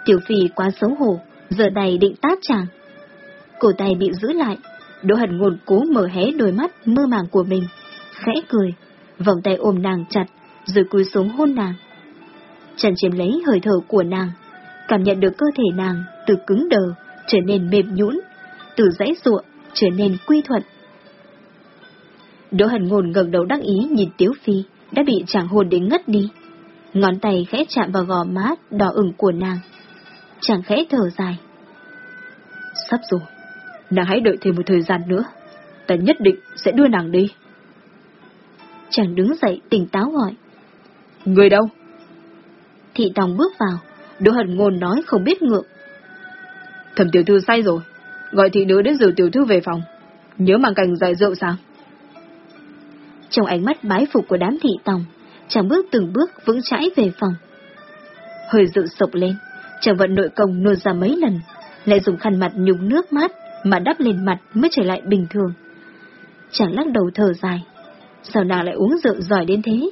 Tiểu Phi quá xấu hổ, giờ này định tát chàng. Cổ tay bị giữ lại, Đỗ Hận ngôn cố mở hé đôi mắt mơ màng của mình, khẽ cười, vòng tay ôm nàng chặt, rồi cúi xuống hôn nàng. Trần chiếm lấy hơi thở của nàng, cảm nhận được cơ thể nàng từ cứng đờ trở nên mềm nhũn, từ dãy ruộng trở nên quy thuận. Đỗ Hần Ngôn ngẩng đầu đắc ý nhìn Tiếu Phi đã bị chàng hôn đến ngất đi. Ngón tay khẽ chạm vào gò má đỏ ửng của nàng. Chàng khẽ thở dài. Sắp rồi, nàng hãy đợi thêm một thời gian nữa. Ta nhất định sẽ đưa nàng đi. Chàng đứng dậy tỉnh táo gọi. Người đâu? Thị Tòng bước vào, Đỗ Hận Ngôn nói không biết ngượng. Thẩm tiểu thư say rồi, gọi thị nữ đến rượu tiểu thư về phòng. Nhớ mang cành giải rượu sang. Trong ánh mắt bái phục của đám thị tòng, chàng bước từng bước vững chãi về phòng. Hơi rượu sộc lên, chàng vận nội công nôn ra mấy lần, lại dùng khăn mặt nhúng nước mát mà đắp lên mặt mới trở lại bình thường. Chàng lắc đầu thở dài, sao nàng lại uống rượu giỏi đến thế?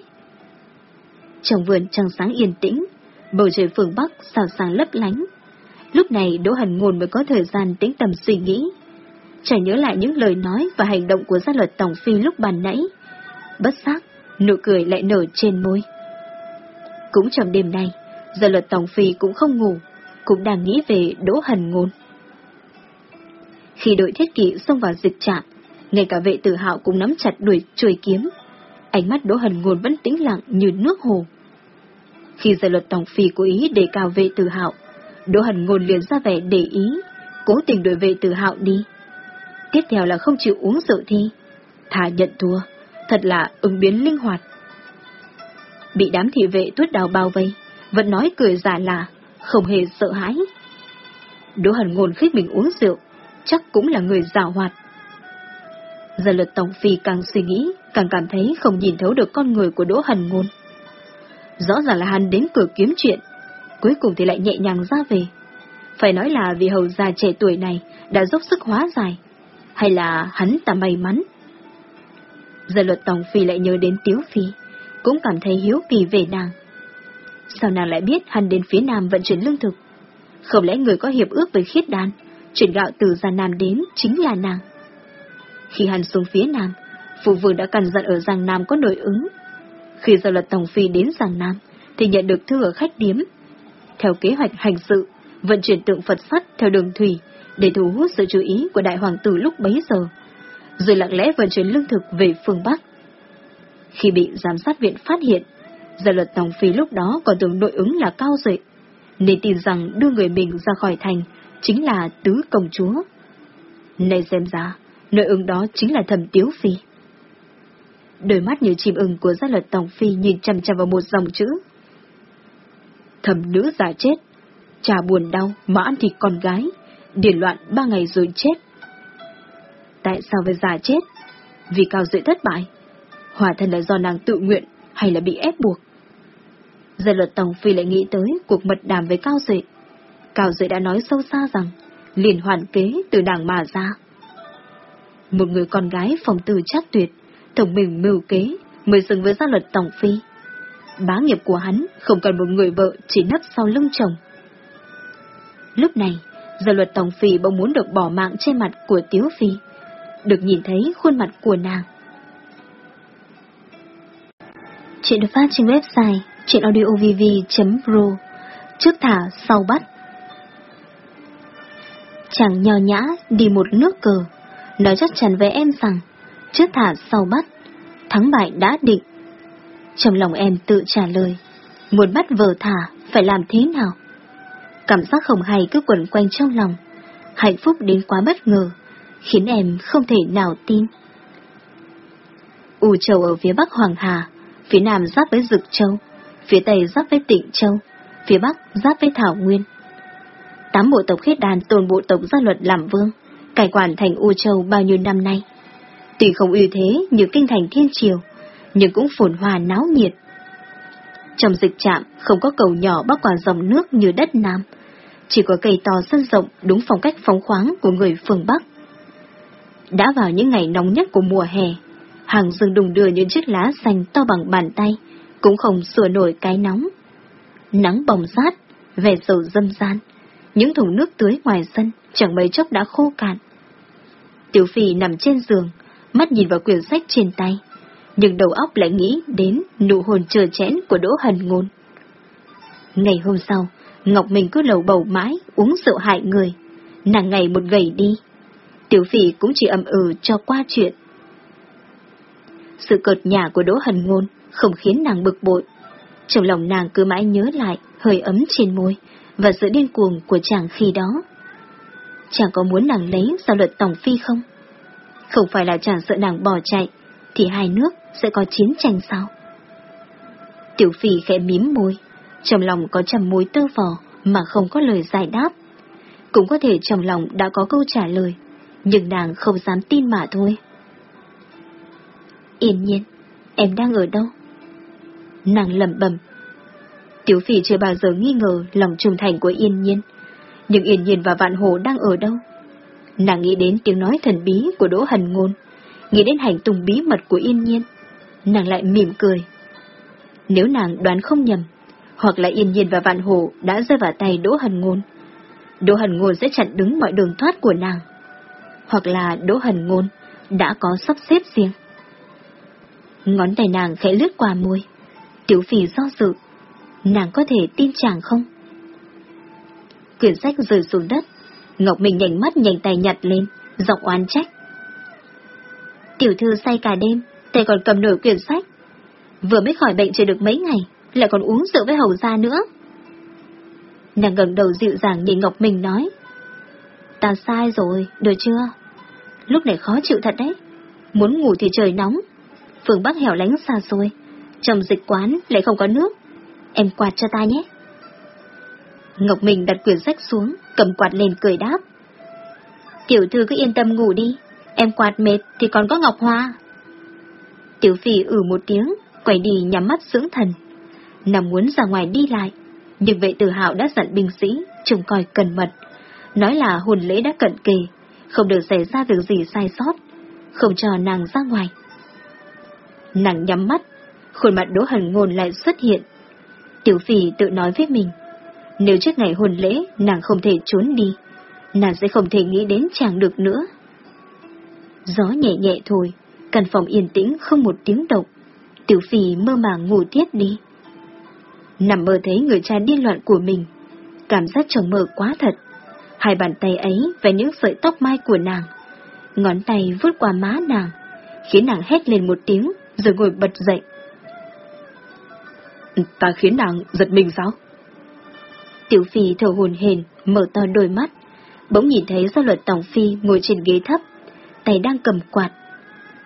Trong vườn trăng sáng yên tĩnh, bầu trời phương Bắc sao sáng lấp lánh. Lúc này Đỗ Hần Ngôn mới có thời gian tĩnh tâm suy nghĩ. Chàng nhớ lại những lời nói và hành động của gia luật Tổng Phi lúc bàn nãy. Bất giác, nụ cười lại nở trên môi. Cũng trong đêm nay, gia luật Tổng Phi cũng không ngủ, cũng đang nghĩ về Đỗ Hần Ngôn. Khi đội thiết kỵ xông vào dịch trạm, ngay cả vệ tử hạo cũng nắm chặt đuổi chuôi kiếm. Ánh mắt Đỗ Hần Ngôn vẫn tĩnh lặng như nước hồ. Khi gia luật tổng phi cố ý đề cao vệ tử hạo, Đỗ Hần Ngôn liền ra vẻ để ý, cố tình đuổi vệ từ hạo đi. Tiếp theo là không chịu uống rượu thi, thà nhận thua, thật là ứng biến linh hoạt. Bị đám thị vệ tuốt đào bao vây, vẫn nói cười giả là, không hề sợ hãi. Đỗ Hần Ngôn khích mình uống rượu, chắc cũng là người giả hoạt. Giờ luật Tổng Phi càng suy nghĩ, càng cảm thấy không nhìn thấu được con người của Đỗ Hần Ngôn. Rõ ràng là hắn đến cửa kiếm chuyện, cuối cùng thì lại nhẹ nhàng ra về. Phải nói là vì hầu già trẻ tuổi này đã dốc sức hóa giải, hay là hắn ta may mắn. Giờ luật Tổng Phi lại nhớ đến Tiếu Phi, cũng cảm thấy hiếu kỳ về nàng. Sao nàng lại biết hắn đến phía Nam vận chuyển lương thực? Không lẽ người có hiệp ước với khiết đan, chuyển gạo từ Già Nam đến chính là nàng? Khi hắn xuống phía Nam, phụ vương đã cần dặn ở Giang Nam có nội ứng. Khi giờ luật Tổng Phi đến Giang Nam, thì nhận được thư ở khách điếm. Theo kế hoạch hành sự, vận chuyển tượng Phật sắt theo đường thủy để thu hút sự chú ý của đại hoàng tử lúc bấy giờ, rồi lặng lẽ vận chuyển lương thực về phương Bắc. Khi bị giám sát viện phát hiện, Gia luật Tổng Phi lúc đó còn tưởng nội ứng là cao dậy, nên tin rằng đưa người mình ra khỏi thành chính là tứ công chúa. Này xem ra, nội ứng đó chính là thẩm tiếu phi. Đôi mắt như chim ưng của gia luật Tổng Phi nhìn chăm chăm vào một dòng chữ thầm nữ già chết, cha buồn đau mà ăn thịt con gái, điển loạn ba ngày rồi chết. Tại sao phải già chết? Vì cao dậy thất bại. Hòa thân là do nàng tự nguyện hay là bị ép buộc? Gia luật Tổng Phi lại nghĩ tới cuộc mật đàm với Cao Duệ. Cao Duệ đã nói sâu xa rằng, liền hoàn kế từ nàng mà ra. Một người con gái phòng từ chắc tuyệt, thông minh mưu kế, mới xứng với gia luật Tổng Phi. Bá nghiệp của hắn không cần một người vợ chỉ nấp sau lưng chồng. Lúc này, giờ luật Tổng phì bỗng muốn được bỏ mạng trên mặt của Tiếu Phi, được nhìn thấy khuôn mặt của nàng. Chuyện được phát trên website chuyệnaudiovv.com pro Trước thả sau bắt Chàng nhò nhã đi một nước cờ Nói chắc chắn với em rằng Trước thả sau bắt Thắng bại đã định trong lòng em tự trả lời Muốn bắt vợ thả phải làm thế nào Cảm giác không hay cứ quẩn quanh trong lòng Hạnh phúc đến quá bất ngờ Khiến em không thể nào tin U Châu ở phía bắc Hoàng Hà Phía nam giáp với Dực Châu phía tây giáp với Tịnh Châu, phía bắc giáp với Thảo Nguyên. Tám bộ tộc khết đàn tôn bộ tộc gia luật làm vương, cải quản thành U Châu bao nhiêu năm nay. Tuy không uy thế như kinh thành thiên triều, nhưng cũng phồn hoa náo nhiệt. Trong dịch trạm không có cầu nhỏ bắc qua dòng nước như đất Nam, chỉ có cây to sân rộng đúng phong cách phóng khoáng của người phương Bắc. Đã vào những ngày nóng nhất của mùa hè, hàng rừng đùng đưa những chiếc lá xanh to bằng bàn tay, cũng không sửa nổi cái nóng. Nắng bồng rát, vẻ dầu dâm gian, những thùng nước tưới ngoài sân chẳng mấy chốc đã khô cạn. Tiểu Phi nằm trên giường, mắt nhìn vào quyển sách trên tay, nhưng đầu óc lại nghĩ đến nụ hồn chờ chẽn của Đỗ Hần Ngôn. Ngày hôm sau, Ngọc Minh cứ lầu bầu mãi, uống rượu hại người, nàng ngày một gầy đi. Tiểu Phi cũng chỉ ầm ừ cho qua chuyện. Sự cợt nhả của Đỗ Hần Ngôn không khiến nàng bực bội. Trong lòng nàng cứ mãi nhớ lại hơi ấm trên môi và sự điên cuồng của chàng khi đó. Chàng có muốn nàng lấy giao luật tổng phi không? Không phải là chàng sợ nàng bỏ chạy, thì hai nước sẽ có chiến tranh sao? Tiểu phi khẽ mím môi, trong lòng có trầm mối tơ vò mà không có lời giải đáp. cũng có thể trong lòng đã có câu trả lời, nhưng nàng không dám tin mà thôi. Yên nhiên, em đang ở đâu? Nàng lẩm bẩm. Tiểu phỉ chưa bao giờ nghi ngờ lòng trung thành của Yên nhiên, nhưng Yên nhiên và Vạn Hồ đang ở đâu? Nàng nghĩ đến tiếng nói thần bí của Đỗ Hần Ngôn, nghĩ đến hành tung bí mật của Yên nhiên. Nàng lại mỉm cười. Nếu nàng đoán không nhầm, hoặc là Yên nhiên và Vạn Hồ đã rơi vào tay Đỗ Hần Ngôn, Đỗ Hần Ngôn sẽ chặn đứng mọi đường thoát của nàng. Hoặc là Đỗ Hần Ngôn đã có sắp xếp riêng. Ngón tay nàng khẽ lướt qua môi. Tiểu phỉ do dự. Nàng có thể tin chàng không? Quyển sách rơi xuống đất. Ngọc Minh nhảy mắt nhanh tay nhặt lên, giọng oán trách. Tiểu thư say cả đêm, tay còn cầm nổi quyển sách. Vừa mới khỏi bệnh chưa được mấy ngày, lại còn uống rượu với hầu gia nữa. Nàng gần đầu dịu dàng nhìn Ngọc Minh nói. Ta sai rồi, được chưa? Lúc này khó chịu thật đấy. Muốn ngủ thì trời nóng. phường Bắc hẻo lánh xa xôi. Trong dịch quán lại không có nước. Em quạt cho ta nhé. Ngọc Minh đặt quyển sách xuống, cầm quạt lên cười đáp. Tiểu thư cứ yên tâm ngủ đi. Em quạt mệt thì còn có Ngọc Hoa. Tiểu phi ử ừ một tiếng, quay đi nhắm mắt dưỡng thần. Nằm muốn ra ngoài đi lại, nhưng vệ tử hạo đã dặn binh sĩ, trông coi cẩn mật, nói là hồn lễ đã cận kề, không được xảy ra việc gì sai sót, không cho nàng ra ngoài. Nàng nhắm mắt, khuôn mặt đỗ hần ngôn lại xuất hiện. Tiểu phỉ tự nói với mình, nếu trước ngày hồn lễ nàng không thể trốn đi, nàng sẽ không thể nghĩ đến chàng được nữa. Gió nhẹ nhẹ thôi, căn phòng yên tĩnh không một tiếng động, tiểu phỉ mơ màng ngủ tiếp đi. Nằm mơ thấy người cha điên loạn của mình. Cảm giác trong mơ quá thật. Hai bàn tay ấy về những sợi tóc mai của nàng. Ngón tay vuốt qua má nàng, khiến nàng hét lên một tiếng, rồi ngồi bật dậy. Ta khiến nàng giật mình sao? Tiểu Phi thở hồn hền, mở to đôi mắt, bỗng nhìn thấy gia luật tổng phi ngồi trên ghế thấp, tay đang cầm quạt.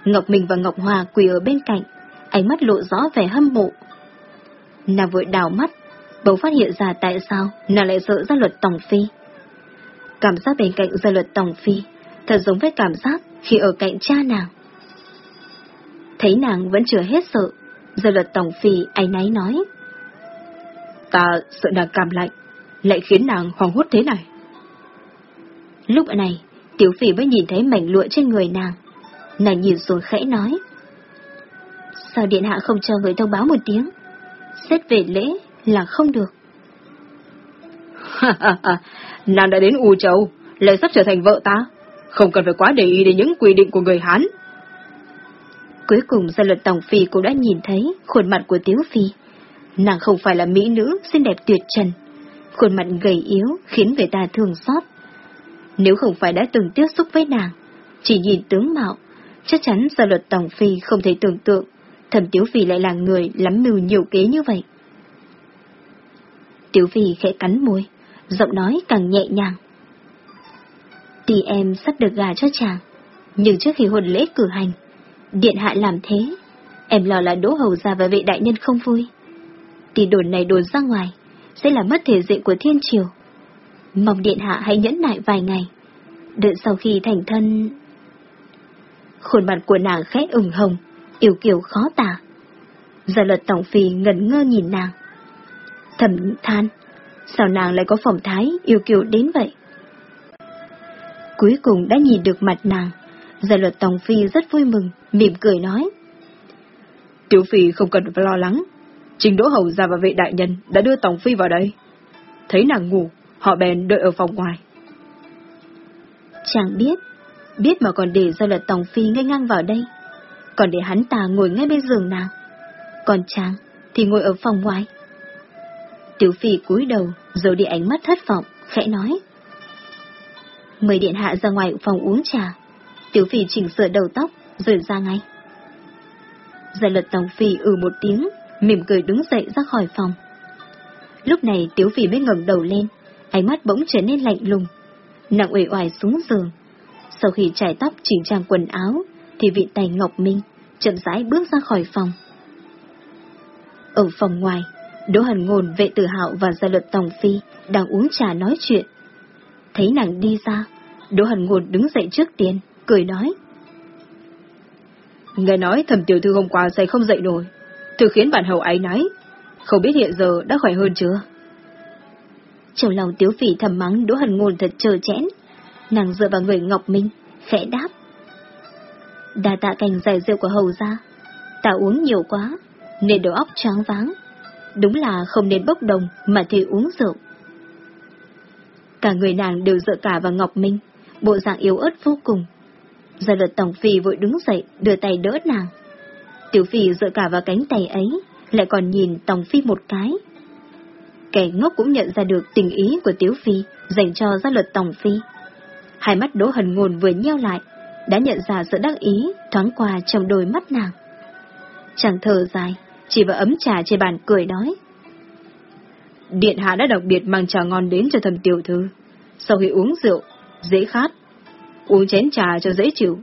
Ngọc Minh và Ngọc Hòa quỳ ở bên cạnh, ánh mắt lộ rõ vẻ hâm mộ, Nàng vội đào mắt, bỗng phát hiện ra tại sao nàng lại sợ ra luật tổng phi. Cảm giác bên cạnh gia luật tổng phi, thật giống với cảm giác khi ở cạnh cha nàng. Thấy nàng vẫn chưa hết sợ, gia luật tổng phi áy náy nói. Ta sợ nàng cảm lạnh, lại khiến nàng hoảng hốt thế này. Lúc này, tiểu phỉ mới nhìn thấy mảnh lụa trên người nàng. Nàng nhìn xuống khẽ nói. Sao điện hạ không cho người thông báo một tiếng? xét về lễ là không được. [laughs] Nàng đã đến U Châu, lại sắp trở thành vợ ta, không cần phải quá để ý đến những quy định của người Hán. Cuối cùng gia luật tổng phi cũng đã nhìn thấy khuôn mặt của Tiếu Phi. Nàng không phải là mỹ nữ xinh đẹp tuyệt trần, khuôn mặt gầy yếu khiến người ta thương xót. Nếu không phải đã từng tiếp xúc với nàng, chỉ nhìn tướng mạo, chắc chắn gia luật tổng phi không thể tưởng tượng thẩm tiểu Phi lại là người lắm mưu nhiều kế như vậy. tiểu Phi khẽ cắn môi, giọng nói càng nhẹ nhàng. Tỷ em sắp được gà cho chàng, nhưng trước khi hôn lễ cử hành, điện hạ làm thế, em lo là đỗ hầu ra và vị đại nhân không vui. Tỷ đồn này đồn ra ngoài, sẽ là mất thể diện của thiên triều. Mong điện hạ hãy nhẫn nại vài ngày, đợi sau khi thành thân... Khuôn mặt của nàng khẽ ửng hồng, yêu kiều khó tả. Giờ luật tổng phi ngẩn ngơ nhìn nàng. Thầm than, sao nàng lại có phòng thái yêu kiều đến vậy? Cuối cùng đã nhìn được mặt nàng, giờ luật tổng phi rất vui mừng, mỉm cười nói. Tiểu phi không cần phải lo lắng, trình đỗ hầu ra và vệ đại nhân đã đưa tổng phi vào đây. Thấy nàng ngủ, họ bèn đợi ở phòng ngoài. Chàng biết, biết mà còn để ra lật Tòng phi ngay ngang vào đây còn để hắn ta ngồi ngay bên giường nàng. Còn chàng thì ngồi ở phòng ngoài. Tiểu phi cúi đầu, rồi đi ánh mắt thất vọng, khẽ nói. Mời điện hạ ra ngoài phòng uống trà. Tiểu phi chỉnh sửa đầu tóc, rồi ra ngay. Giờ lật tòng phi ừ một tiếng, mỉm cười đứng dậy ra khỏi phòng. Lúc này tiểu phi mới ngẩng đầu lên, ánh mắt bỗng trở nên lạnh lùng. Nàng uể oải xuống giường. Sau khi trải tóc chỉnh trang quần áo, thì vị tài Ngọc Minh chậm rãi bước ra khỏi phòng. Ở phòng ngoài, Đỗ Hàn Ngôn, vệ tử hạo và gia luật Tòng Phi đang uống trà nói chuyện. Thấy nàng đi ra, Đỗ Hàn Ngôn đứng dậy trước tiên, cười nói. Nghe nói thầm tiểu thư hôm qua say không dậy nổi, thực khiến bản hầu ấy náy. Không biết hiện giờ đã khỏe hơn chưa? Trong lòng tiếu phỉ thầm mắng Đỗ Hần Ngôn thật trơ chẽn. Nàng dựa vào người Ngọc Minh, khẽ đáp. Đà tạ cành giải rượu của hầu ra. Ta uống nhiều quá, nên đầu óc tráng váng. Đúng là không nên bốc đồng mà thì uống rượu. Cả người nàng đều dựa cả vào Ngọc Minh, bộ dạng yếu ớt vô cùng. Gia luật tổng phi vội đứng dậy, đưa tay đỡ nàng. Tiểu phi dựa cả vào cánh tay ấy, lại còn nhìn tổng phi một cái. Kẻ ngốc cũng nhận ra được tình ý của tiểu phi dành cho gia luật tổng phi. Hai mắt đỗ hần ngôn vừa nheo lại, đã nhận ra sự đắc ý thoáng qua trong đôi mắt nàng. Chàng thở dài, chỉ vào ấm trà trên bàn cười nói. Điện hạ đã đặc biệt mang trà ngon đến cho thầm tiểu thư. Sau khi uống rượu, dễ khát. Uống chén trà cho dễ chịu.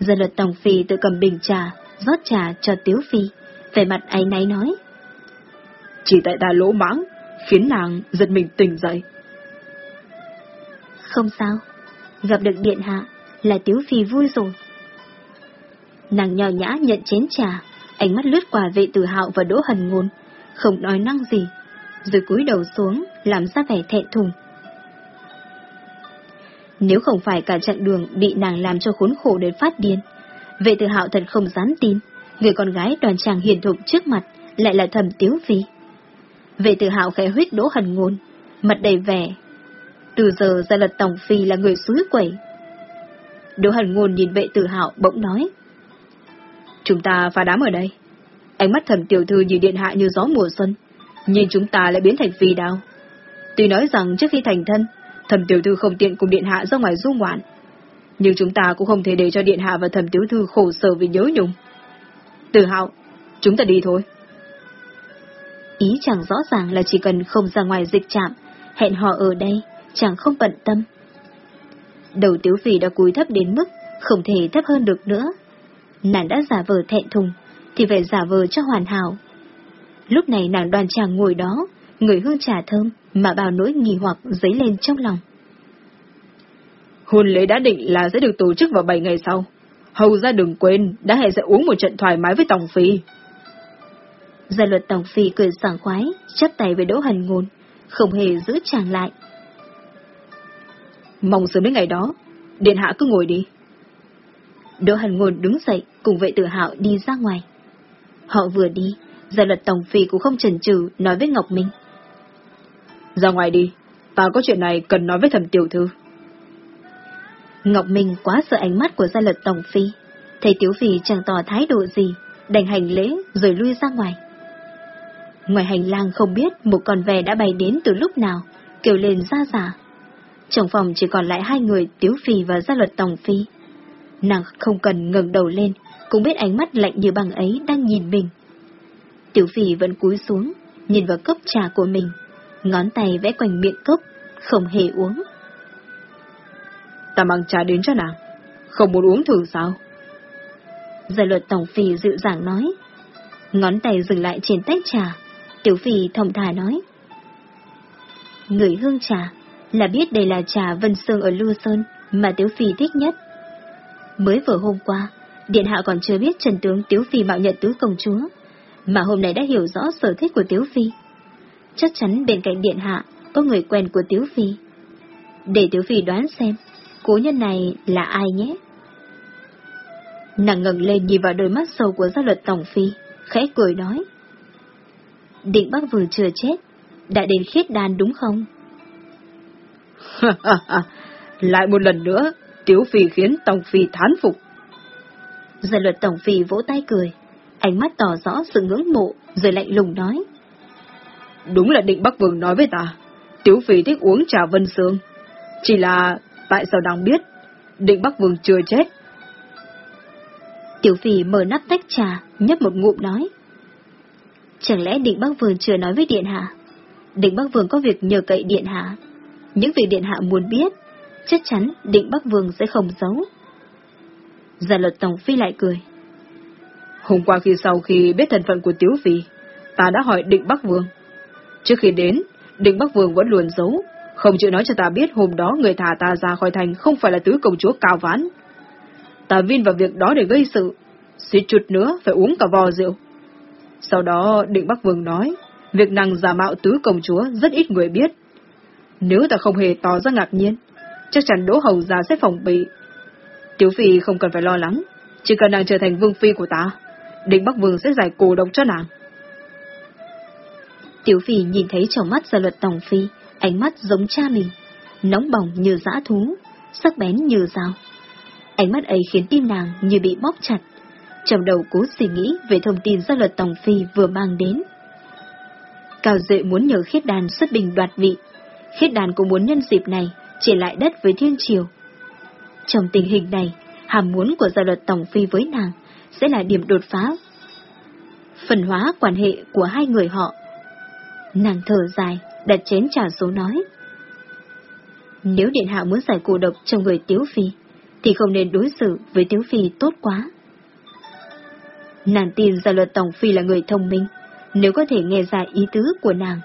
Dân luật tổng phi tự cầm bình trà, rót trà cho tiếu phi, về mặt ấy náy nói. Chỉ tại ta lỗ mãng, khiến nàng giật mình tỉnh dậy. Không sao, gặp được điện hạ là tiếu phi vui rồi. Nàng nhỏ nhã nhận chén trà, ánh mắt lướt qua vệ tử hạo và đỗ hần ngôn, không nói năng gì, rồi cúi đầu xuống, làm ra vẻ thẹn thùng. Nếu không phải cả chặng đường bị nàng làm cho khốn khổ đến phát điên, vệ tử hạo thật không dám tin, người con gái đoàn chàng hiền thục trước mặt lại là thầm tiếu phi. Vệ tự hạo khẽ huyết đỗ hần ngôn, mặt đầy vẻ. Từ giờ ra lật tổng phi là người suối quẩy. Đỗ hần ngôn nhìn vệ tự hạo bỗng nói. Chúng ta phá đám ở đây. Ánh mắt thầm tiểu thư như điện hạ như gió mùa xuân, nhìn chúng ta lại biến thành phi đao. Tuy nói rằng trước khi thành thân, thầm tiểu thư không tiện cùng điện hạ ra ngoài du ngoạn, nhưng chúng ta cũng không thể để cho điện hạ và thầm tiểu thư khổ sở vì nhớ nhung. Tự hạo, chúng ta đi thôi. Ý chẳng rõ ràng là chỉ cần không ra ngoài dịch trạm, hẹn họ ở đây, chẳng không bận tâm. Đầu tiếu phỉ đã cúi thấp đến mức không thể thấp hơn được nữa. Nàng đã giả vờ thẹn thùng, thì phải giả vờ cho hoàn hảo. Lúc này nàng đoàn chàng ngồi đó, người hương trà thơm mà bao nỗi nghi hoặc dấy lên trong lòng. Hôn lễ đã định là sẽ được tổ chức vào 7 ngày sau. Hầu ra đừng quên, đã hẹn sẽ uống một trận thoải mái với Tổng Phi. Gia luật Tổng Phi cười sảng khoái, chắp tay với Đỗ Hần Ngôn, không hề giữ chàng lại. Mong sớm đến ngày đó, Điện Hạ cứ ngồi đi. Đỗ Hần Ngôn đứng dậy cùng vệ tử hạo đi ra ngoài. Họ vừa đi, gia luật Tổng Phi cũng không chần chừ nói với Ngọc Minh. Ra ngoài đi, ta có chuyện này cần nói với thầm tiểu thư. Ngọc Minh quá sợ ánh mắt của gia luật Tổng Phi, thấy Tiểu Phi chẳng tỏ thái độ gì, đành hành lễ rồi lui ra ngoài. Ngoài hành lang không biết một con ve đã bay đến từ lúc nào, kêu lên ra giả. Trong phòng chỉ còn lại hai người Tiếu Phi và gia luật Tổng Phi. Nàng không cần ngẩng đầu lên, cũng biết ánh mắt lạnh như băng ấy đang nhìn mình. Tiểu Phi vẫn cúi xuống, nhìn vào cốc trà của mình, ngón tay vẽ quanh miệng cốc, không hề uống. Ta mang trà đến cho nàng, không muốn uống thử sao? Gia luật Tổng Phi dịu dàng nói. Ngón tay dừng lại trên tách trà, Tiểu Phi thông thả nói. Người hương trà là biết đây là trà Vân sơn ở Lưu Sơn mà Tiểu Phi thích nhất. Mới vừa hôm qua, Điện Hạ còn chưa biết trần tướng tiểu Phi mạo nhận tứ công chúa, mà hôm nay đã hiểu rõ sở thích của tiểu Phi. Chắc chắn bên cạnh Điện Hạ có người quen của tiểu Phi. Để tiểu Phi đoán xem, cố nhân này là ai nhé? Nàng ngẩng lên nhìn vào đôi mắt sâu của gia luật Tổng Phi, khẽ cười nói. Định Bắc vừa chưa chết, đã đến khiết đàn đúng không? [laughs] Lại một lần nữa, Tiếu Phi khiến Tổng Phi thán phục. Gia luật Tổng Phi vỗ tay cười, ánh mắt tỏ rõ sự ngưỡng mộ, rồi lạnh lùng nói. Đúng là định Bắc Vương nói với ta, Tiếu Phi thích uống trà vân sương. Chỉ là, tại sao đang biết, định Bắc Vương chưa chết. Tiểu Phi mở nắp tách trà, nhấp một ngụm nói. Chẳng lẽ định Bắc Vương chưa nói với Điện Hạ? Định Bắc Vương có việc nhờ cậy Điện Hạ. Những việc Điện Hạ muốn biết, chắc chắn định Bắc Vương sẽ không giấu. Gia luật Tổng Phi lại cười. Hôm qua khi sau khi biết thân phận của Tiếu Phi, ta đã hỏi định Bắc Vương. Trước khi đến, định Bắc Vương vẫn luôn giấu, Không chịu nói cho ta biết hôm đó người thả ta ra khỏi thành không phải là tứ công chúa cao ván. Ta vin vào việc đó để gây sự, suýt chút nữa phải uống cả vò rượu. Sau đó định Bắc Vương nói, việc nàng giả mạo tứ công chúa rất ít người biết. Nếu ta không hề tỏ ra ngạc nhiên, chắc chắn Đỗ Hầu già sẽ phòng bị. Tiểu Phi không cần phải lo lắng, chỉ cần nàng trở thành vương phi của ta, định Bắc Vương sẽ giải cổ độc cho nàng. Tiểu Phi nhìn thấy trong mắt gia luật Tòng Phi, ánh mắt giống cha mình, nóng bỏng như dã thú, sắc bén như dao. Ánh mắt ấy khiến tim nàng như bị bóp chặt, trong đầu cố suy nghĩ về thông tin gia luật Tổng Phi vừa mang đến. Cao Duệ muốn nhờ khiết đàn xuất bình đoạt vị, khiết đàn cũng muốn nhân dịp này chỉ lại đất với thiên triều. Trong tình hình này, hàm muốn của gia luật Tổng Phi với nàng sẽ là điểm đột phá. Phần hóa quan hệ của hai người họ. Nàng thở dài, đặt chén trà số nói. Nếu Điện Hạ muốn giải cổ độc cho người Tiếu Phi, thì không nên đối xử với Tiếu Phi tốt quá. Nàng tin gia luật Tổng Phi là người thông minh, nếu có thể nghe ra ý tứ của nàng.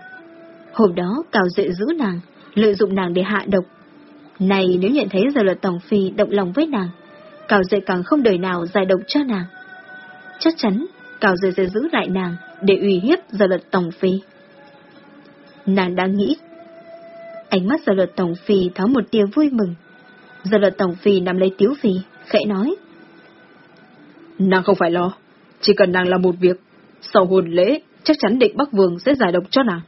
Hôm đó Cao Duệ giữ nàng, lợi dụng nàng để hạ độc. Này nếu nhận thấy gia luật Tổng Phi động lòng với nàng, Cao Duệ càng không đời nào giải độc cho nàng. Chắc chắn, Cao Duệ sẽ giữ lại nàng để uy hiếp gia luật Tổng Phi. Nàng đang nghĩ. Ánh mắt gia luật Tổng Phi tháo một tia vui mừng. Gia luật Tổng Phi nằm lấy Tiếu Phi, khẽ nói. Nàng không phải lo, chỉ cần nàng làm một việc, sau hồn lễ, chắc chắn định Bắc Vương sẽ giải độc cho nàng.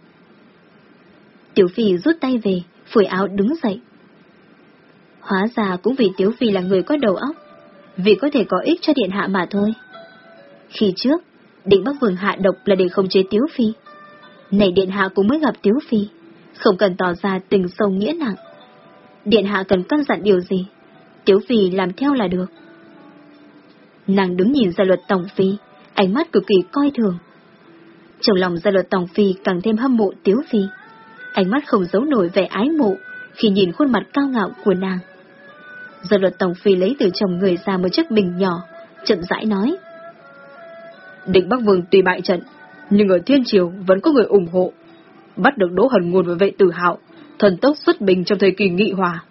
Tiểu Phi rút tay về, phủi áo đứng dậy. Hóa ra cũng vì Tiểu Phi là người có đầu óc, vì có thể có ích cho điện hạ mà thôi. Khi trước, định Bắc Vương hạ độc là để không chế Tiểu Phi. Này điện hạ cũng mới gặp Tiểu Phi, không cần tỏ ra tình sâu nghĩa nặng. Điện hạ cần căn dặn điều gì, Tiểu Phi làm theo là được. Nàng đứng nhìn gia luật Tổng Phi, ánh mắt cực kỳ coi thường. Trong lòng gia luật Tổng Phi càng thêm hâm mộ Tiếu Phi, ánh mắt không giấu nổi vẻ ái mộ khi nhìn khuôn mặt cao ngạo của nàng. Gia luật Tổng Phi lấy từ chồng người ra một chiếc bình nhỏ, chậm rãi nói. Định Bắc Vương tùy bại trận, nhưng ở Thiên Triều vẫn có người ủng hộ. Bắt được Đỗ Hần Nguồn và vệ tử hạo, thần tốc xuất bình trong thời kỳ nghị hòa.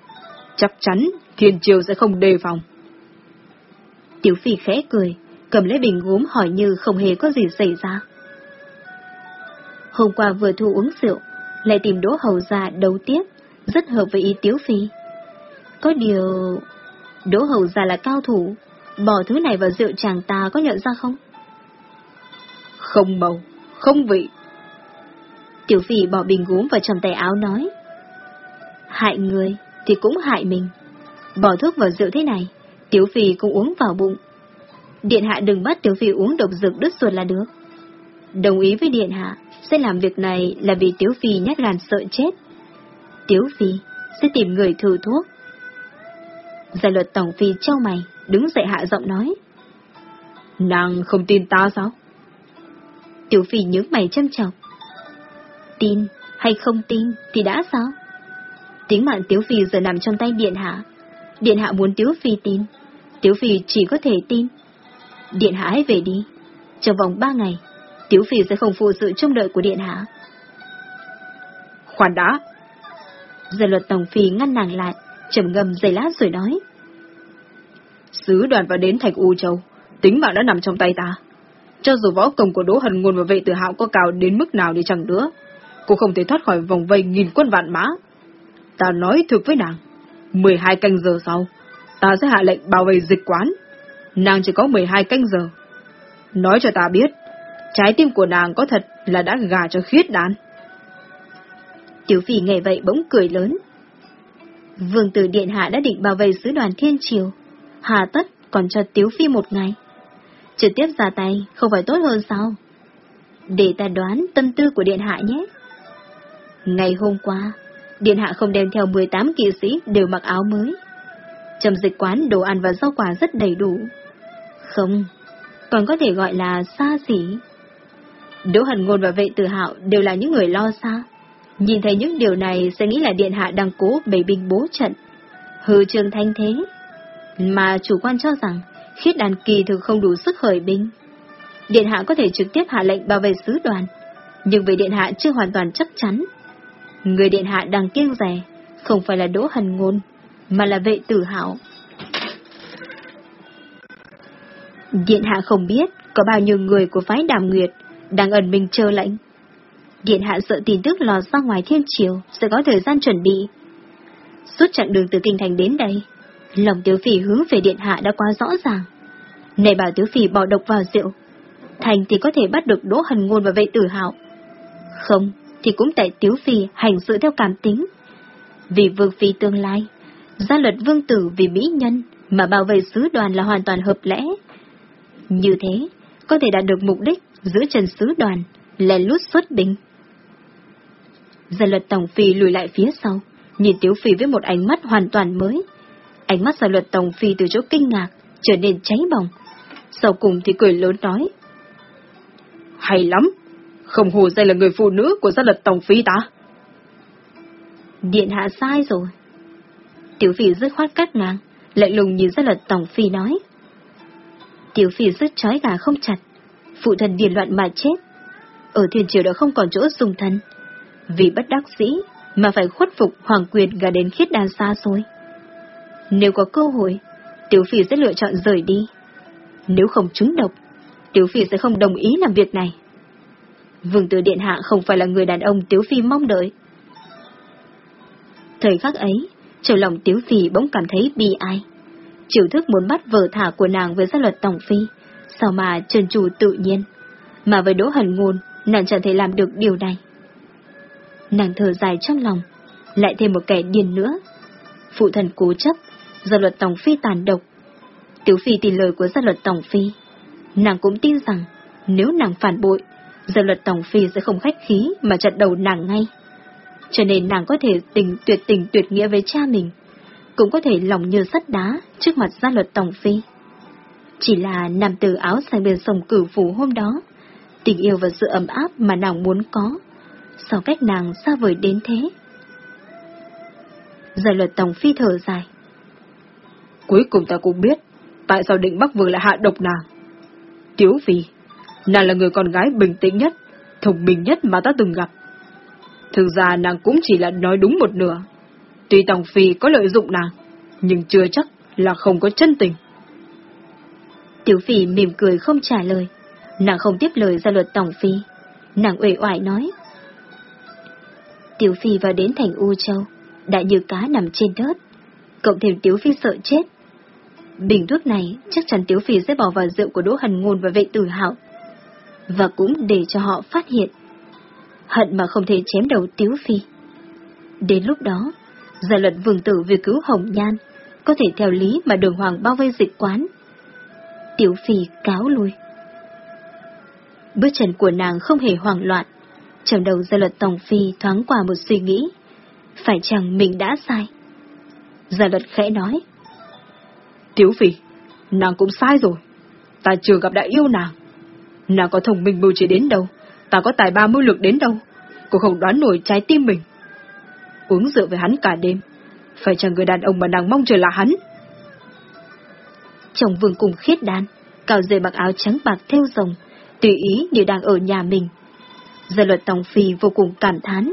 Chắc chắn Thiên Triều sẽ không đề phòng. Tiểu Phi khẽ cười, cầm lấy bình gốm hỏi như không hề có gì xảy ra. Hôm qua vừa thu uống rượu, lại tìm Đỗ Hầu ra đấu tiếp, rất hợp với ý Tiếu Phi. Có điều... Đỗ Hầu già là cao thủ, bỏ thứ này vào rượu chàng ta có nhận ra không? Không màu, không vị. Tiểu Phi bỏ bình gốm vào trong tay áo nói. Hại người thì cũng hại mình. Bỏ thuốc vào rượu thế này, Tiểu Phi cũng uống vào bụng. Điện hạ đừng bắt Tiểu Phi uống độc dược đứt ruột là được. Đồng ý với Điện hạ, sẽ làm việc này là vì Tiểu Phi nhát gan sợ chết. Tiểu Phi sẽ tìm người thử thuốc. Giải luật Tổng Phi trao mày, đứng dậy hạ giọng nói. Nàng không tin ta sao? Tiểu Phi nhớ mày châm chọc. Tin hay không tin thì đã sao? Tính mạng Tiếu Phi giờ nằm trong tay Điện Hạ. Điện Hạ muốn Tiếu Phi tin. Tiếu Phi chỉ có thể tin. Điện Hạ hãy về đi. Trong vòng ba ngày, Tiếu Phi sẽ không phụ sự trông đợi của Điện Hạ. Khoan đã. Giờ luật Tổng Phi ngăn nàng lại, trầm ngâm giây lát rồi nói. Sứ đoàn vào đến thành U Châu, tính mạng đã nằm trong tay ta. Cho dù võ công của Đỗ Hần Nguồn và vệ tử hạo có cao đến mức nào đi chẳng nữa, cô không thể thoát khỏi vòng vây nghìn quân vạn mã. Ta nói thực với nàng, 12 canh giờ sau, ta sẽ hạ lệnh bảo vệ dịch quán. Nàng chỉ có 12 canh giờ. Nói cho ta biết, trái tim của nàng có thật là đã gà cho khiết đán. Tiểu phỉ nghe vậy bỗng cười lớn. Vương tử Điện Hạ đã định bảo vệ sứ đoàn Thiên Triều, hà tất còn cho Tiếu Phi một ngày. Trực tiếp ra tay không phải tốt hơn sao? Để ta đoán tâm tư của Điện Hạ nhé. Ngày hôm qua, Điện Hạ không đem theo 18 kỵ sĩ đều mặc áo mới. Trong dịch quán đồ ăn và rau quả rất đầy đủ. Không, còn có thể gọi là xa xỉ. Đỗ Hần Ngôn và vệ tử hạo đều là những người lo xa. Nhìn thấy những điều này sẽ nghĩ là Điện Hạ đang cố bày binh bố trận. Hư trường thanh thế. Mà chủ quan cho rằng khiết đàn kỳ thực không đủ sức khởi binh. Điện Hạ có thể trực tiếp hạ lệnh bảo vệ sứ đoàn, nhưng về Điện Hạ chưa hoàn toàn chắc chắn. Người điện hạ đang kiêng rè, không phải là Đỗ Hần Ngôn, mà là vệ tử hạo. Điện hạ không biết có bao nhiêu người của phái đàm nguyệt đang ẩn mình chờ lệnh. Điện hạ sợ tin tức lọt ra ngoài thiên triều sẽ có thời gian chuẩn bị. Suốt chặng đường từ kinh thành đến đây, lòng tiểu phỉ hướng về điện hạ đã quá rõ ràng. Này bảo tiểu phỉ bỏ độc vào rượu, thành thì có thể bắt được đỗ hần ngôn và vệ tử hạo. Không, thì cũng tại tiểu phỉ hành sự theo cảm tính. Vì vương phi tương lai, gia luật vương tử vì mỹ nhân mà bảo vệ sứ đoàn là hoàn toàn hợp lẽ. Như thế, có thể đạt được mục đích giữ chân sứ đoàn, lèn lút xuất binh. Gia luật tổng phi lùi lại phía sau, nhìn Tiếu Phi với một ánh mắt hoàn toàn mới. Ánh mắt gia luật tổng phi từ chỗ kinh ngạc, trở nên cháy bỏng. Sau cùng thì cười lớn nói. Hay lắm, không hồ dây là người phụ nữ của gia luật tổng phi ta. Điện hạ sai rồi. Tiểu Phi dứt khoát cắt ngang, lại lùng nhìn gia luật tổng phi nói. Tiểu Phi rất trói gà không chặt, phụ thần điền loạn mà chết. Ở thuyền triều đã không còn chỗ dùng thân. Vì bất đắc dĩ mà phải khuất phục hoàng quyền gà đến khiết đàn xa xôi. Nếu có cơ hội, Tiểu Phi sẽ lựa chọn rời đi. Nếu không trúng độc, Tiểu Phi sẽ không đồng ý làm việc này. Vương tử Điện Hạ không phải là người đàn ông Tiểu Phi mong đợi. Thời khắc ấy, trong lòng Tiểu Phi bỗng cảm thấy bi ai. Chiều thức muốn bắt vợ thả của nàng với gia luật Tổng Phi, sao mà trần chủ tự nhiên. Mà với Đỗ Hần Ngôn, nàng chẳng thể làm được điều này. Nàng thở dài trong lòng, lại thêm một kẻ điên nữa. Phụ thần cố chấp, gia luật Tổng Phi tàn độc. Tiểu Phi tin lời của gia luật Tổng Phi. Nàng cũng tin rằng, nếu nàng phản bội, gia luật Tổng Phi sẽ không khách khí mà chặt đầu nàng ngay. Cho nên nàng có thể tình tuyệt tình tuyệt nghĩa với cha mình, cũng có thể lòng như sắt đá trước mặt gia luật Tổng Phi. Chỉ là nằm từ áo sang bên sông cửu phủ hôm đó, tình yêu và sự ấm áp mà nàng muốn có, sao cách nàng xa vời đến thế? gia luật Tổng Phi thở dài. Cuối cùng ta cũng biết, tại sao định Bắc Vương lại hạ độc nàng. Tiếu Phi, nàng là người con gái bình tĩnh nhất, thông minh nhất mà ta từng gặp. Thực ra nàng cũng chỉ là nói đúng một nửa. Tuy Tổng Phi có lợi dụng nàng, nhưng chưa chắc là không có chân tình. Tiểu Phi mỉm cười không trả lời. Nàng không tiếp lời ra luật Tổng Phi. Nàng uể oải nói. Tiểu Phi vào đến thành U Châu, đã như cá nằm trên đất. Cộng thêm Tiểu Phi sợ chết. Bình thuốc này chắc chắn Tiểu Phi sẽ bỏ vào rượu của Đỗ Hần Ngôn và vệ tử hạo. Và cũng để cho họ phát hiện. Hận mà không thể chém đầu Tiểu Phi. Đến lúc đó, gia luật vương tử vì cứu Hồng Nhan, có thể theo lý mà đường hoàng bao vây dịch quán. Tiểu Phi cáo lui. Bước chân của nàng không hề hoảng loạn, trong đầu gia luật Tổng Phi thoáng qua một suy nghĩ. Phải chăng mình đã sai? Gia luật khẽ nói. tiểu Phi, nàng cũng sai rồi. Ta chưa gặp đại yêu nàng. Nàng có thông minh mưu trí đến đâu, ta có tài ba mưu lực đến đâu, cô không đoán nổi trái tim mình. Uống rượu với hắn cả đêm, phải chẳng người đàn ông mà nàng mong chờ là hắn? chồng vương cùng khiết đan, cao dề mặc áo trắng bạc theo rồng, tùy ý như đang ở nhà mình. Gia luật Tòng Phi vô cùng cảm thán,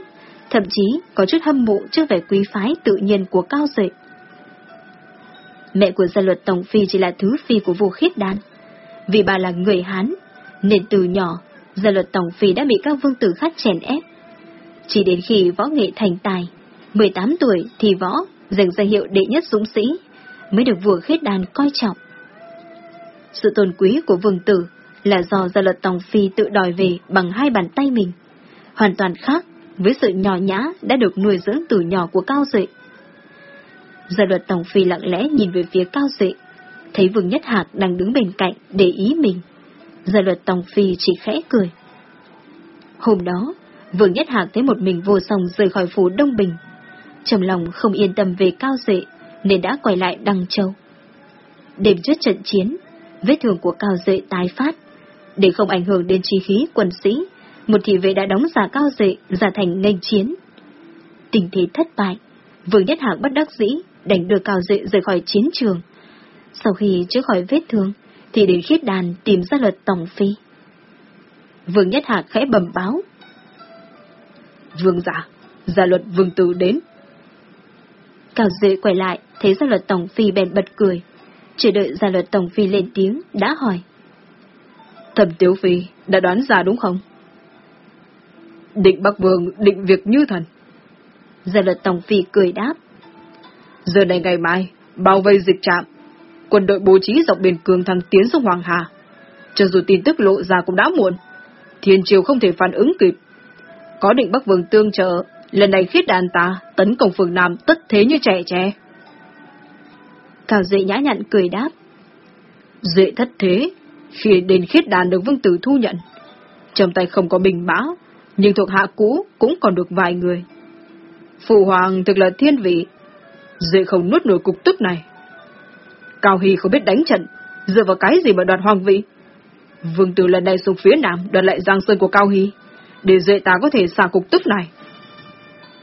thậm chí có chút hâm mộ trước vẻ quý phái tự nhiên của Cao dệ. Mẹ của gia luật Tòng Phi chỉ là thứ phi của vô khiết đan. Vì bà là người Hán, nên từ nhỏ, gia luật Tòng Phi đã bị các vương tử khác chèn ép. Chỉ đến khi võ nghệ thành tài, 18 tuổi thì võ, giành danh hiệu đệ nhất dũng sĩ, mới được vua khiết đan coi trọng. Sự tôn quý của vương tử là do gia luật Tòng Phi tự đòi về bằng hai bàn tay mình, hoàn toàn khác với sự nhỏ nhã đã được nuôi dưỡng từ nhỏ của Cao Duệ. Gia luật Tòng Phi lặng lẽ nhìn về phía Cao Duệ, thấy Vương Nhất Hạc đang đứng bên cạnh để ý mình. Gia luật Tòng Phi chỉ khẽ cười. Hôm đó, Vương Nhất Hạc thấy một mình vô song rời khỏi phủ Đông Bình. Trong lòng không yên tâm về Cao dệ, nên đã quay lại Đăng Châu. Đêm trước trận chiến, vết thương của Cao dệ tái phát, để không ảnh hưởng đến chi khí quân sĩ, một thị vệ đã đóng giả cao dệ giả thành nghênh chiến. Tình thế thất bại, Vương Nhất Hạc bất đắc dĩ đành đưa cao dệ rời khỏi chiến trường. Sau khi chữa khỏi vết thương, thì đến khiết đàn tìm ra luật tổng phi. Vương Nhất Hạc khẽ bầm báo. Vương giả, Gia luật vương tử đến. Cao Duệ quay lại, thấy gia luật tổng phi bèn bật cười. Chỉ đợi gia luật tổng phi lên tiếng, đã hỏi. Thẩm Tiếu Phi đã đoán ra đúng không? Định Bắc Vương định việc như thần. Gia luật tổng phi cười đáp. Giờ này ngày mai, bao vây dịch trạm, quân đội bố trí dọc biển cường thăng tiến xuống Hoàng Hà. Cho dù tin tức lộ ra cũng đã muộn, thiên triều không thể phản ứng kịp. Có định Bắc Vương tương trợ, lần này khiết đàn ta tấn công phương Nam tất thế như trẻ trẻ. Cao Duệ nhã nhặn cười đáp. Duệ thất thế, khi đến khiết đàn được vương tử thu nhận. Trong tay không có bình mã, nhưng thuộc hạ cũ cũng còn được vài người. Phụ hoàng thực là thiên vị, Duệ không nuốt nổi cục tức này. Cao Hy không biết đánh trận, dựa vào cái gì mà đoạt hoàng vị? Vương tử lần này xuống phía nam đoạt lại giang sơn của Cao Hy, để Duệ ta có thể xả cục tức này.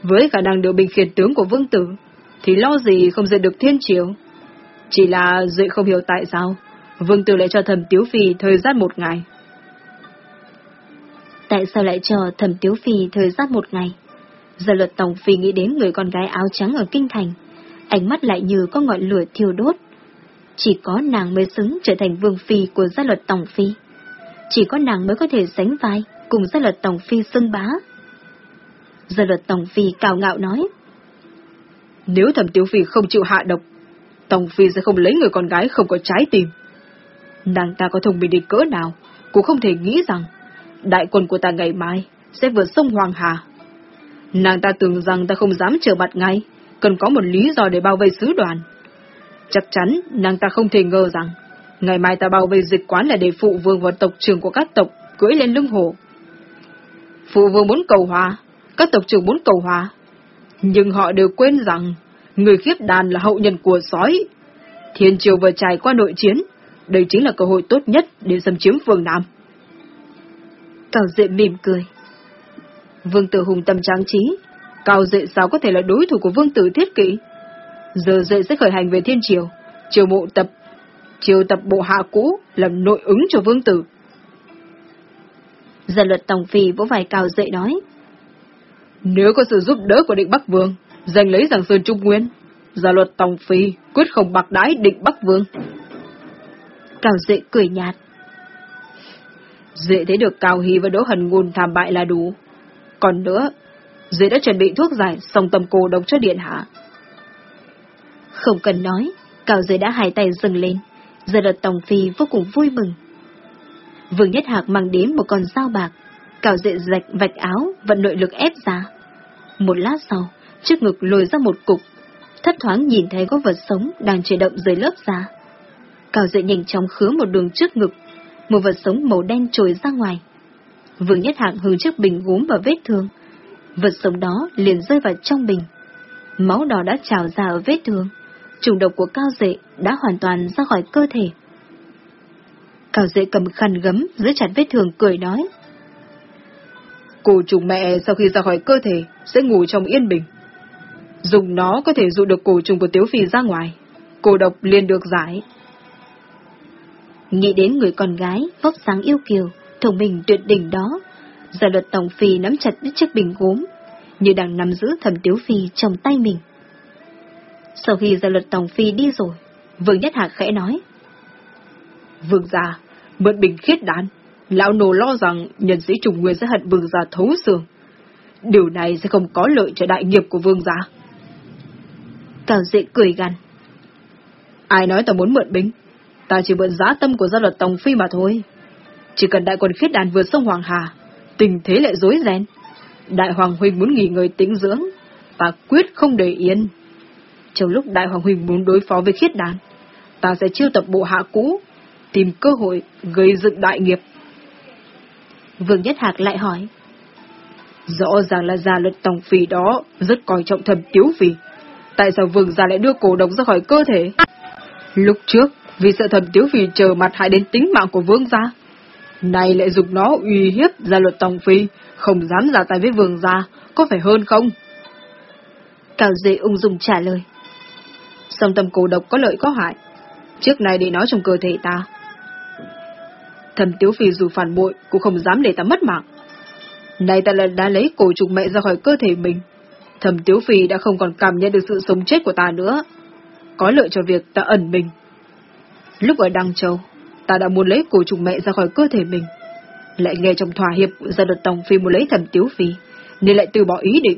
Với khả năng điều bình khiển tướng của vương tử, thì lo gì không dạy được thiên triều. Chỉ là Duệ không hiểu tại sao, vương tử lại cho thầm Tiếu Phi thời gian một ngày. Tại sao lại cho thẩm Tiếu Phi thời gian một ngày? Giờ luật tổng phi nghĩ đến người con gái áo trắng ở Kinh Thành, ánh mắt lại như có ngọn lửa thiêu đốt. Chỉ có nàng mới xứng trở thành vương phi của gia luật tổng phi. Chỉ có nàng mới có thể sánh vai cùng gia luật tổng phi xưng bá. Giờ luật tổng phi cao ngạo nói. Nếu thẩm tiếu phi không chịu hạ độc, tổng phi sẽ không lấy người con gái không có trái tim. Nàng ta có thông minh đến cỡ nào, cũng không thể nghĩ rằng đại quân của ta ngày mai sẽ vượt sông Hoàng Hà. Nàng ta tưởng rằng ta không dám trở mặt ngay, cần có một lý do để bao vây sứ đoàn. Chắc chắn nàng ta không thể ngờ rằng ngày mai ta bao vây dịch quán là để phụ vương và tộc trưởng của các tộc cưỡi lên lưng hổ. Phụ vương muốn cầu hòa, các tộc trưởng muốn cầu hòa. Nhưng họ đều quên rằng người khiếp đàn là hậu nhân của sói. Thiên triều vừa trải qua nội chiến, đây chính là cơ hội tốt nhất để xâm chiếm phương Nam. Cao Dệ mỉm cười. Vương tử hùng tâm tráng trí, Cao Dệ sao có thể là đối thủ của vương tử thiết kỷ? Giờ Dệ sẽ khởi hành về thiên triều, triều bộ tập, triều tập bộ hạ cũ làm nội ứng cho vương tử. Giờ luật tổng phi vỗ vai Cao Dệ nói. Nếu có sự giúp đỡ của định Bắc Vương, giành lấy giảng sơn Trung Nguyên, gia luật tổng phi quyết không bạc đái định Bắc Vương. Cao Dệ cười nhạt. Dễ thấy được Cao Hy và Đỗ Hần Ngôn thảm bại là đủ. Còn nữa, Dễ đã chuẩn bị thuốc giải song tâm cô độc cho điện hạ. Không cần nói, Cao Dễ đã hai tay dừng lên. Giờ đợt Tổng Phi vô cùng vui mừng. Vương Nhất Hạc mang đến một con dao bạc cào dệ rạch vạch áo, vận nội lực ép ra. Một lát sau, trước ngực lồi ra một cục. Thất thoáng nhìn thấy có vật sống đang chuyển động dưới lớp da. Cào dệ nhanh chóng khứa một đường trước ngực, một vật sống màu đen trồi ra ngoài. Vương Nhất Hạng hướng chiếc bình gốm vào vết thương. Vật sống đó liền rơi vào trong bình. Máu đỏ đã trào ra ở vết thương. Trùng độc của Cao Dệ đã hoàn toàn ra khỏi cơ thể. Cao Dệ cầm khăn gấm giữ chặt vết thương cười nói. Cổ trùng mẹ sau khi ra khỏi cơ thể sẽ ngủ trong yên bình. Dùng nó có thể dụ được cổ trùng của Tiếu Phi ra ngoài. Cổ độc liền được giải. Nghĩ đến người con gái, vóc sáng yêu kiều, thông minh tuyệt đỉnh đó, giờ luật tổng phi nắm chặt chiếc bình gốm, như đang nắm giữ thẩm tiếu phi trong tay mình. Sau khi gia luật tổng phi đi rồi, Vương Nhất Hạc khẽ nói. Vương gia, mượn bình khiết đán, lão nô lo rằng nhân sĩ trùng nguyên sẽ hận vương gia thấu xương. Điều này sẽ không có lợi cho đại nghiệp của vương gia. Cao dị cười gằn. Ai nói ta muốn mượn binh? Ta chỉ mượn giá tâm của gia luật Tổng Phi mà thôi. Chỉ cần đại quân khiết đàn vượt sông Hoàng Hà, tình thế lại rối ren. Đại Hoàng Huynh muốn nghỉ ngơi tĩnh dưỡng, ta quyết không để yên. Trong lúc Đại Hoàng Huynh muốn đối phó với khiết đàn, ta sẽ chiêu tập bộ hạ cũ, tìm cơ hội gây dựng đại nghiệp. Vương Nhất Hạc lại hỏi. Rõ ràng là gia luật Tổng Phi đó rất coi trọng thầm tiếu phi. Tại sao vương gia lại đưa cổ độc ra khỏi cơ thể? Lúc trước, vì sợ thầm tiếu phi chờ mặt hại đến tính mạng của vương gia. Này lại dục nó uy hiếp gia luật tổng phi, không dám ra tay với vương gia, có phải hơn không? Cao dễ ung dung trả lời. Song tâm cổ độc có lợi có hại, trước này để nó trong cơ thể ta. Thần tiếu phi dù phản bội cũng không dám để ta mất mạng. Nay ta lần đã lấy cổ trục mẹ ra khỏi cơ thể mình, Thẩm Tiếu Phi đã không còn cảm nhận được sự sống chết của ta nữa. Có lợi cho việc ta ẩn mình. Lúc ở Đăng Châu, ta đã muốn lấy cổ trùng mẹ ra khỏi cơ thể mình. Lại nghe trong thỏa hiệp gia luật Tổng Phi muốn lấy Thẩm Tiếu Phi, nên lại từ bỏ ý định.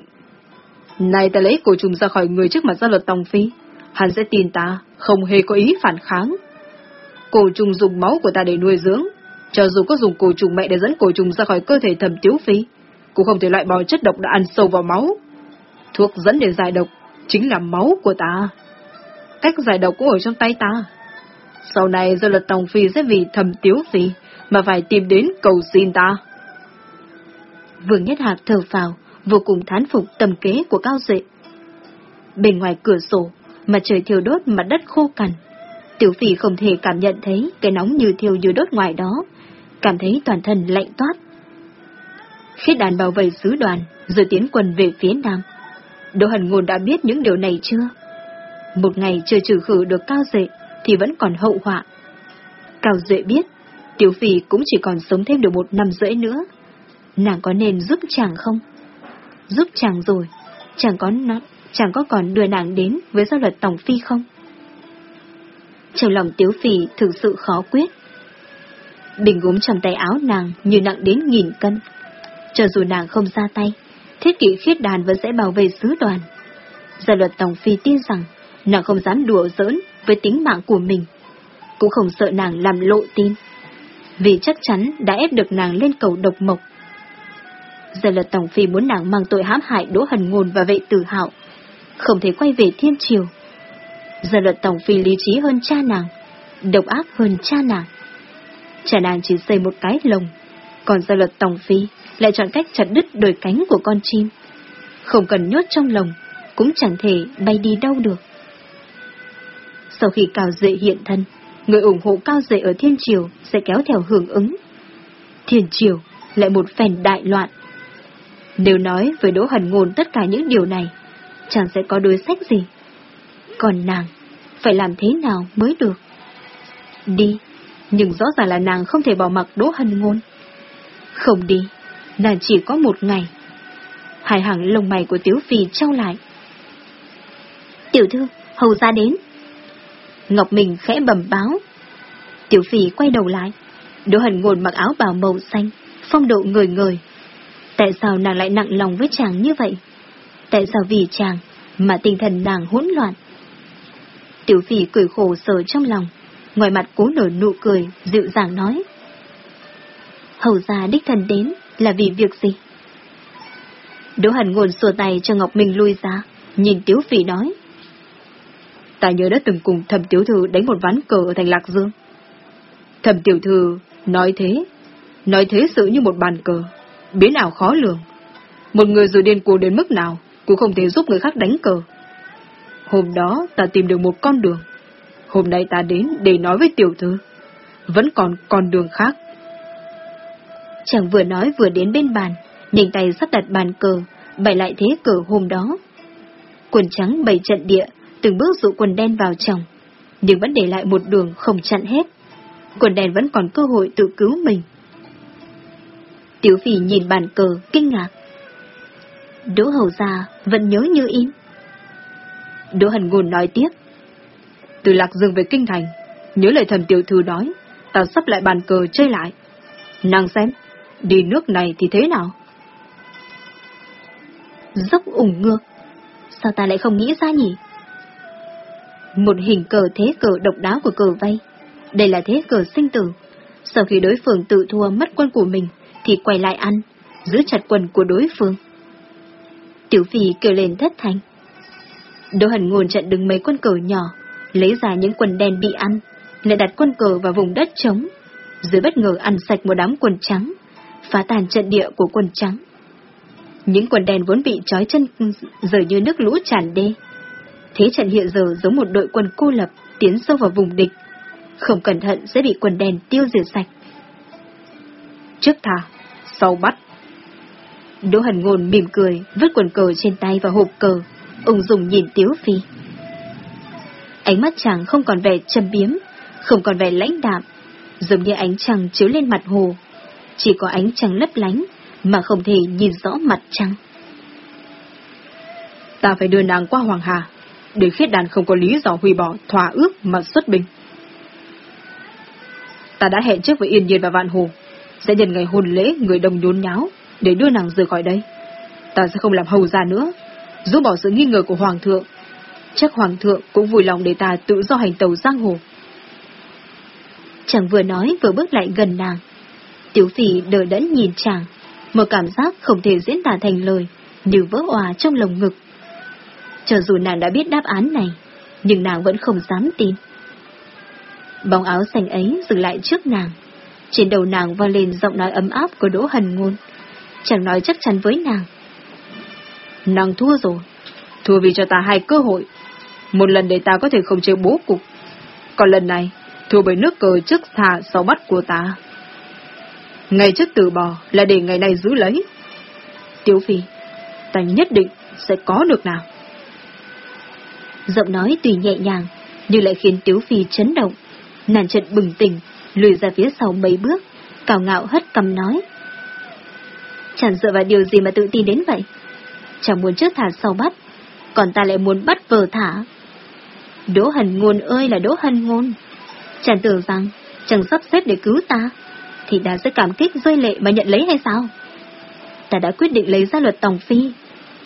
Này ta lấy cổ trùng ra khỏi người trước mặt gia luật Tòng Phi, hắn sẽ tin ta, không hề có ý phản kháng. Cổ trùng dùng máu của ta để nuôi dưỡng, cho dù có dùng cổ trùng mẹ để dẫn cổ trùng ra khỏi cơ thể Thẩm Tiếu Phi, cũng không thể loại bỏ chất độc đã ăn sâu vào máu. Thuốc dẫn để giải độc chính là máu của ta. Cách giải độc cũng ở trong tay ta. Sau này do lật tòng phi sẽ vì thầm tiếu phi mà phải tìm đến cầu xin ta. Vương Nhất Hạc thở vào, vô cùng thán phục tầm kế của Cao dệ. Bên ngoài cửa sổ, mặt trời thiêu đốt mặt đất khô cằn. Tiểu phỉ không thể cảm nhận thấy cái nóng như thiêu như đốt ngoài đó, cảm thấy toàn thân lạnh toát. Khi đàn bảo vệ sứ đoàn, rồi tiến quân về phía nam. Đỗ Hần Ngôn đã biết những điều này chưa? Một ngày chưa trừ khử được Cao Duệ, thì vẫn còn hậu họa. Cao Duệ biết, Tiểu Phi cũng chỉ còn sống thêm được một năm rưỡi nữa. Nàng có nên giúp chàng không? Giúp chàng rồi, chàng có nó, chàng có còn đưa nàng đến với giao luật Tổng Phi không? Trong lòng Tiểu Phi thực sự khó quyết. Bình gốm trong tay áo nàng như nặng đến nghìn cân. Cho dù nàng không ra tay, thiết kỷ khiết đàn vẫn sẽ bảo vệ sứ đoàn. Gia luật Tổng Phi tin rằng nàng không dám đùa giỡn với tính mạng của mình, cũng không sợ nàng làm lộ tin, vì chắc chắn đã ép được nàng lên cầu độc mộc. Giờ luật Tổng Phi muốn nàng mang tội hãm hại Đỗ Hần Ngôn và vệ tử hạo, không thể quay về thiên triều. Giờ luật Tổng Phi lý trí hơn cha nàng, độc ác hơn cha nàng. Cha nàng chỉ xây một cái lồng, còn gia luật tòng Phi lại chọn cách chặt đứt đôi cánh của con chim. Không cần nhốt trong lồng, cũng chẳng thể bay đi đâu được. Sau khi Cao Dệ hiện thân, người ủng hộ Cao Dệ ở Thiên Triều sẽ kéo theo hưởng ứng. Thiên Triều lại một phen đại loạn. Nếu nói với Đỗ Hần Ngôn tất cả những điều này, chẳng sẽ có đối sách gì. Còn nàng, phải làm thế nào mới được? Đi, nhưng rõ ràng là nàng không thể bỏ mặc Đỗ Hần Ngôn. Không đi, nàng chỉ có một ngày. Hai hàng lông mày của Tiếu Phi trao lại. Tiểu thư, hầu ra đến. Ngọc Minh khẽ bẩm báo. Tiểu Phi quay đầu lại. Đỗ Hần Ngôn mặc áo bào màu xanh, phong độ người người. Tại sao nàng lại nặng lòng với chàng như vậy? Tại sao vì chàng mà tinh thần nàng hỗn loạn? Tiểu Phi cười khổ sở trong lòng, ngoài mặt cố nở nụ cười, dịu dàng nói. Hầu gia đích thần đến là vì việc gì? Đỗ Hẳn Ngôn xua tay cho Ngọc Minh lui ra, nhìn tiếu Phi nói. Ta nhớ đã từng cùng thẩm tiểu thư đánh một ván cờ ở thành Lạc Dương. Thẩm tiểu thư nói thế, nói thế sự như một bàn cờ, biến ảo khó lường. Một người dù điên cuồng đến mức nào, cũng không thể giúp người khác đánh cờ. Hôm đó ta tìm được một con đường. Hôm nay ta đến để nói với tiểu thư. Vẫn còn con đường khác. Chàng vừa nói vừa đến bên bàn, nhanh tay sắp đặt bàn cờ, bày lại thế cờ hôm đó. Quần trắng bày trận địa, từng bước dụ quần đen vào chồng, nhưng vẫn để lại một đường không chặn hết. Quần đen vẫn còn cơ hội tự cứu mình. Tiểu phỉ nhìn bàn cờ, kinh ngạc. Đỗ hầu già vẫn nhớ như in. Đỗ hần ngôn nói tiếp. Từ Lạc Dương về Kinh Thành, nhớ lời thần tiểu thư nói, tao sắp lại bàn cờ chơi lại. Nàng xem, đi nước này thì thế nào? Dốc ủng ngược. Sao ta lại không nghĩ ra nhỉ? Một hình cờ thế cờ độc đáo của cờ vây. Đây là thế cờ sinh tử. Sau khi đối phương tự thua mất quân của mình, thì quay lại ăn, giữ chặt quần của đối phương. Tiểu phi kêu lên thất thanh. Đỗ Hẳn ngôn trận đứng mấy quân cờ nhỏ, lấy ra những quần đen bị ăn, lại đặt quân cờ vào vùng đất trống, rồi bất ngờ ăn sạch một đám quần trắng, phá tàn trận địa của quần trắng. Những quần đen vốn bị trói chân giờ như nước lũ tràn đê, Thế trận hiện giờ giống một đội quân cô lập tiến sâu vào vùng địch. Không cẩn thận sẽ bị quần đen tiêu diệt sạch. Trước thả, sau bắt. Đỗ Hần Ngôn mỉm cười, vứt quần cờ trên tay vào hộp cờ, ung dung nhìn Tiếu Phi. Ánh mắt chàng không còn vẻ châm biếm, không còn vẻ lãnh đạm, giống như ánh trăng chiếu lên mặt hồ. Chỉ có ánh trăng lấp lánh, mà không thể nhìn rõ mặt trăng. Ta phải đưa nàng qua Hoàng Hà, để khiết đàn không có lý do hủy bỏ thỏa ước mà xuất binh. Ta đã hẹn trước với Yên Nhiên và Vạn Hồ, sẽ nhân ngày hôn lễ người đồng nhốn nháo, để đưa nàng rời khỏi đây. Ta sẽ không làm hầu ra nữa, rút bỏ sự nghi ngờ của Hoàng thượng. Chắc Hoàng thượng cũng vui lòng để ta tự do hành tàu giang hồ. Chàng vừa nói vừa bước lại gần nàng. Tiểu phỉ đờ đẫn nhìn chàng, một cảm giác không thể diễn tả thành lời, như vỡ òa trong lồng ngực. Cho dù nàng đã biết đáp án này, nhưng nàng vẫn không dám tin. Bóng áo xanh ấy dừng lại trước nàng. Trên đầu nàng vang lên giọng nói ấm áp của Đỗ Hần Ngôn. Chàng nói chắc chắn với nàng. Nàng thua rồi. Thua vì cho ta hai cơ hội. Một lần để ta có thể không chơi bố cục. Còn lần này, thua bởi nước cờ trước thả sau bắt của ta. Ngày trước từ bỏ là để ngày này giữ lấy. Tiểu Phi, ta nhất định sẽ có được nào. Giọng nói tùy nhẹ nhàng, nhưng lại khiến Tiếu Phi chấn động. Nàng chợt bừng tỉnh, lùi ra phía sau mấy bước, cào ngạo hất cầm nói. Chẳng dựa vào điều gì mà tự tin đến vậy. Chẳng muốn trước thả sau bắt, còn ta lại muốn bắt vờ thả. Đỗ hần ngôn ơi là đỗ hần ngôn. chàng tưởng rằng, chàng sắp xếp để cứu ta, thì đã sẽ cảm kích rơi lệ mà nhận lấy hay sao? Ta đã quyết định lấy ra luật tòng phi,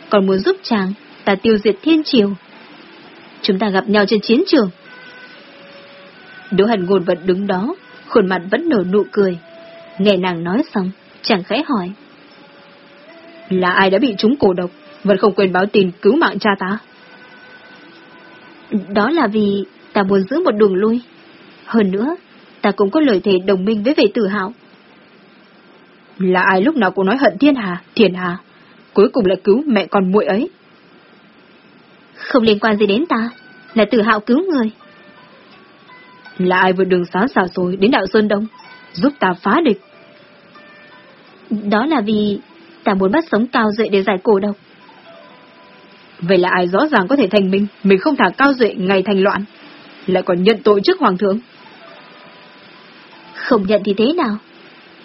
còn muốn giúp chàng, ta tiêu diệt thiên triều. Chúng ta gặp nhau trên chiến trường. Đỗ hần ngôn vẫn đứng đó, khuôn mặt vẫn nở nụ cười. Nghe nàng nói xong, chàng khẽ hỏi. Là ai đã bị trúng cổ độc, vẫn không quên báo tin cứu mạng cha ta? Đó là vì ta muốn giữ một đường lui. Hơn nữa, ta cũng có lời thề đồng minh với vệ tử hạo. Là ai lúc nào cũng nói hận thiên hà, thiền hà, cuối cùng lại cứu mẹ con muội ấy? Không liên quan gì đến ta, là tử hạo cứu người. Là ai vượt đường xá xả rồi đến đạo Sơn Đông, giúp ta phá địch? Đó là vì ta muốn bắt sống Cao Duệ để giải cổ độc. Vậy là ai rõ ràng có thể thành minh, mình không thả Cao Duệ ngày thành loạn, lại còn nhận tội trước Hoàng thượng? Không nhận thì thế nào?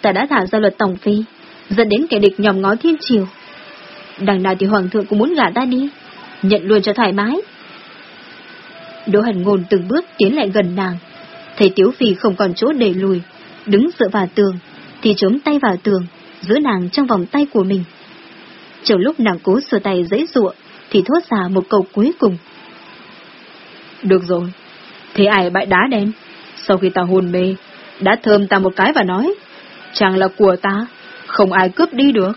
Ta đã thả ra luật tổng phi, dẫn đến kẻ địch nhòm ngó thiên triều. Đằng nào thì Hoàng thượng cũng muốn gả ta đi, nhận luôn cho thoải mái. Đỗ hành Ngôn từng bước tiến lại gần nàng, thấy Tiếu Phi không còn chỗ để lùi, đứng dựa vào tường, thì chống tay vào tường, giữ nàng trong vòng tay của mình. Trong lúc nàng cố sửa tay dễ ruộng, thì thốt ra một câu cuối cùng. Được rồi, thế ai bãi đá đen? Sau khi ta hồn mê, đã thơm ta một cái và nói, chẳng là của ta, không ai cướp đi được.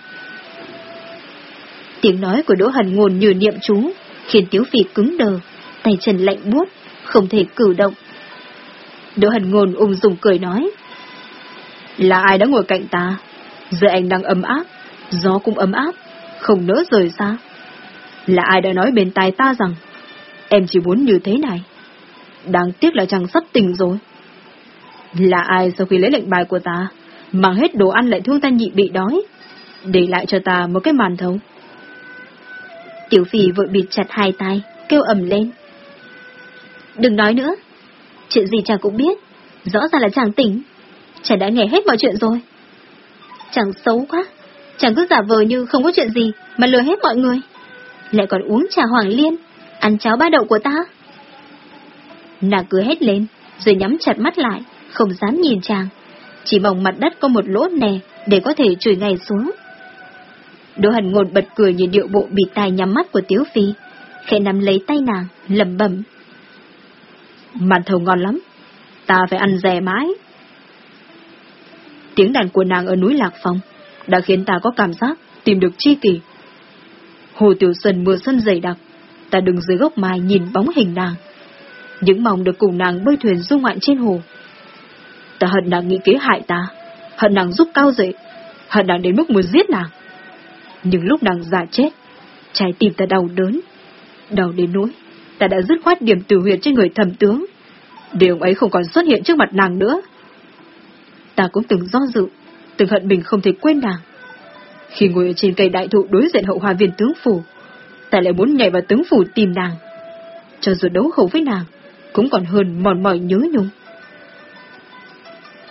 Tiếng nói của Đỗ Hần Ngôn như niệm chú, khiến Tiếu Phi cứng đờ, tay chân lạnh buốt, không thể cử động. Đỗ Hần Ngôn ung dung cười nói, là ai đã ngồi cạnh ta? Giờ anh đang ấm áp, gió cũng ấm áp, không nỡ rời xa. Là ai đã nói bên tai ta rằng, em chỉ muốn như thế này. Đáng tiếc là chàng sắp tình rồi. Là ai sau khi lấy lệnh bài của ta, mang hết đồ ăn lại thương ta nhị bị đói, để lại cho ta một cái màn thấu. Tiểu phì vội bịt chặt hai tay, kêu ầm lên. Đừng nói nữa, chuyện gì chàng cũng biết, rõ ràng là chàng tỉnh, chàng đã nghe hết mọi chuyện rồi. Chàng xấu quá, chàng cứ giả vờ như không có chuyện gì mà lừa hết mọi người. Lại còn uống trà hoàng liên, ăn cháo ba đậu của ta. Nàng cứ hét lên, rồi nhắm chặt mắt lại, không dám nhìn chàng. Chỉ mong mặt đất có một lỗ nè để có thể chửi ngay xuống. Đỗ hần ngột bật cười nhìn điệu bộ bịt tai nhắm mắt của Tiếu Phi, khẽ nắm lấy tay nàng, lầm bẩm. Màn thầu ngon lắm, ta phải ăn rẻ mãi. Tiếng đàn của nàng ở núi Lạc Phong đã khiến ta có cảm giác tìm được chi kỷ. Hồ Tiểu Sơn mưa sân dày đặc, ta đứng dưới gốc mai nhìn bóng hình nàng. Những mong được cùng nàng bơi thuyền du ngoạn trên hồ. Ta hận nàng nghĩ kế hại ta, hận nàng giúp cao dậy, hận nàng đến mức muốn giết nàng. Nhưng lúc nàng già chết, trái tim ta đau đớn, đau đến nỗi, ta đã dứt khoát điểm tử huyệt trên người thầm tướng, để ông ấy không còn xuất hiện trước mặt nàng nữa. Ta cũng từng do dự, từng hận mình không thể quên nàng. Khi ngồi ở trên cây đại thụ đối diện hậu hoa viên tướng phủ, ta lại muốn nhảy vào tướng phủ tìm nàng. Cho dù đấu khẩu với nàng, cũng còn hơn mòn mỏi nhớ nhung.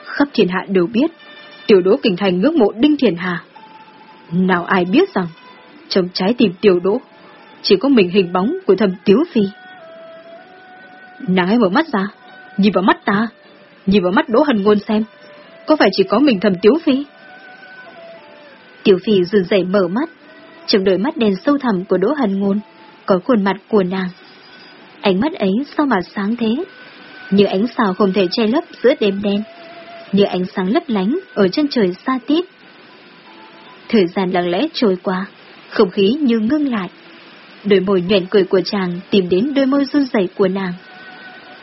Khắp thiên hạ đều biết, tiểu đỗ kinh thành ngưỡng mộ Đinh Thiền Hà. Nào ai biết rằng, trong trái tim tiểu đỗ, chỉ có mình hình bóng của thầm Tiếu Phi. Nàng hãy mở mắt ra, nhìn vào mắt ta, nhìn vào mắt Đỗ Hần Ngôn xem, có phải chỉ có mình thầm Tiếu Phi? Tiểu Phi run rẩy mở mắt, trong đôi mắt đen sâu thẳm của Đỗ Hần Ngôn, có khuôn mặt của nàng. Ánh mắt ấy sao mà sáng thế, như ánh sao không thể che lấp giữa đêm đen, như ánh sáng lấp lánh ở chân trời xa tít. Thời gian lặng lẽ trôi qua, không khí như ngưng lại. Đôi môi nhuện cười của chàng tìm đến đôi môi run rẩy của nàng.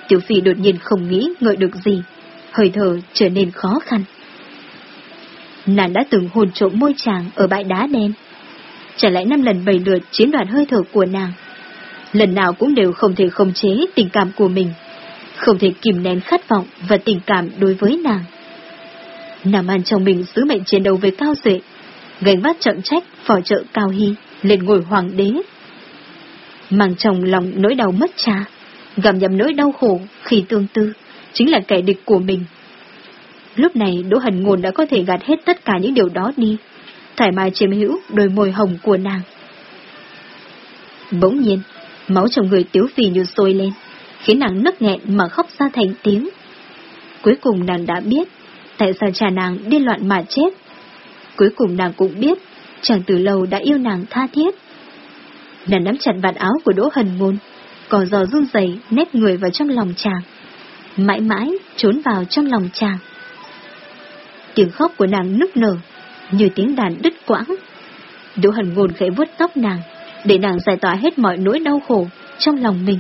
Tiểu Phi đột nhiên không nghĩ ngợi được gì, hơi thở trở nên khó khăn. Nàng đã từng hồn trộm môi chàng ở bãi đá đen. Trả lại năm lần bảy lượt chiếm đoạt hơi thở của nàng. Lần nào cũng đều không thể khống chế tình cảm của mình, không thể kìm nén khát vọng và tình cảm đối với nàng. Nàng mang trong mình sứ mệnh chiến đấu với Cao Duệ, gánh vác trọng trách phò trợ Cao Hy lên ngôi hoàng đế. Mang trong lòng nỗi đau mất cha, gặm nhầm nỗi đau khổ khi tương tư, chính là kẻ địch của mình. Lúc này Đỗ Hần Ngôn đã có thể gạt hết tất cả những điều đó đi, thoải mái chiếm hữu đôi môi hồng của nàng. Bỗng nhiên, máu trong người Tiếu Phi như sôi lên, khiến nàng nức nghẹn mà khóc ra thành tiếng. Cuối cùng nàng đã biết, tại sao cha nàng điên loạn mà chết. Cuối cùng nàng cũng biết, chàng từ lâu đã yêu nàng tha thiết. Nàng nắm chặt vạt áo của Đỗ Hần Ngôn, cò giò run rẩy nét người vào trong lòng chàng. Mãi mãi trốn vào trong lòng chàng. Tiếng khóc của nàng nức nở, như tiếng đàn đứt quãng. Đỗ Hần Ngôn khẽ vuốt tóc nàng, để nàng giải tỏa hết mọi nỗi đau khổ trong lòng mình.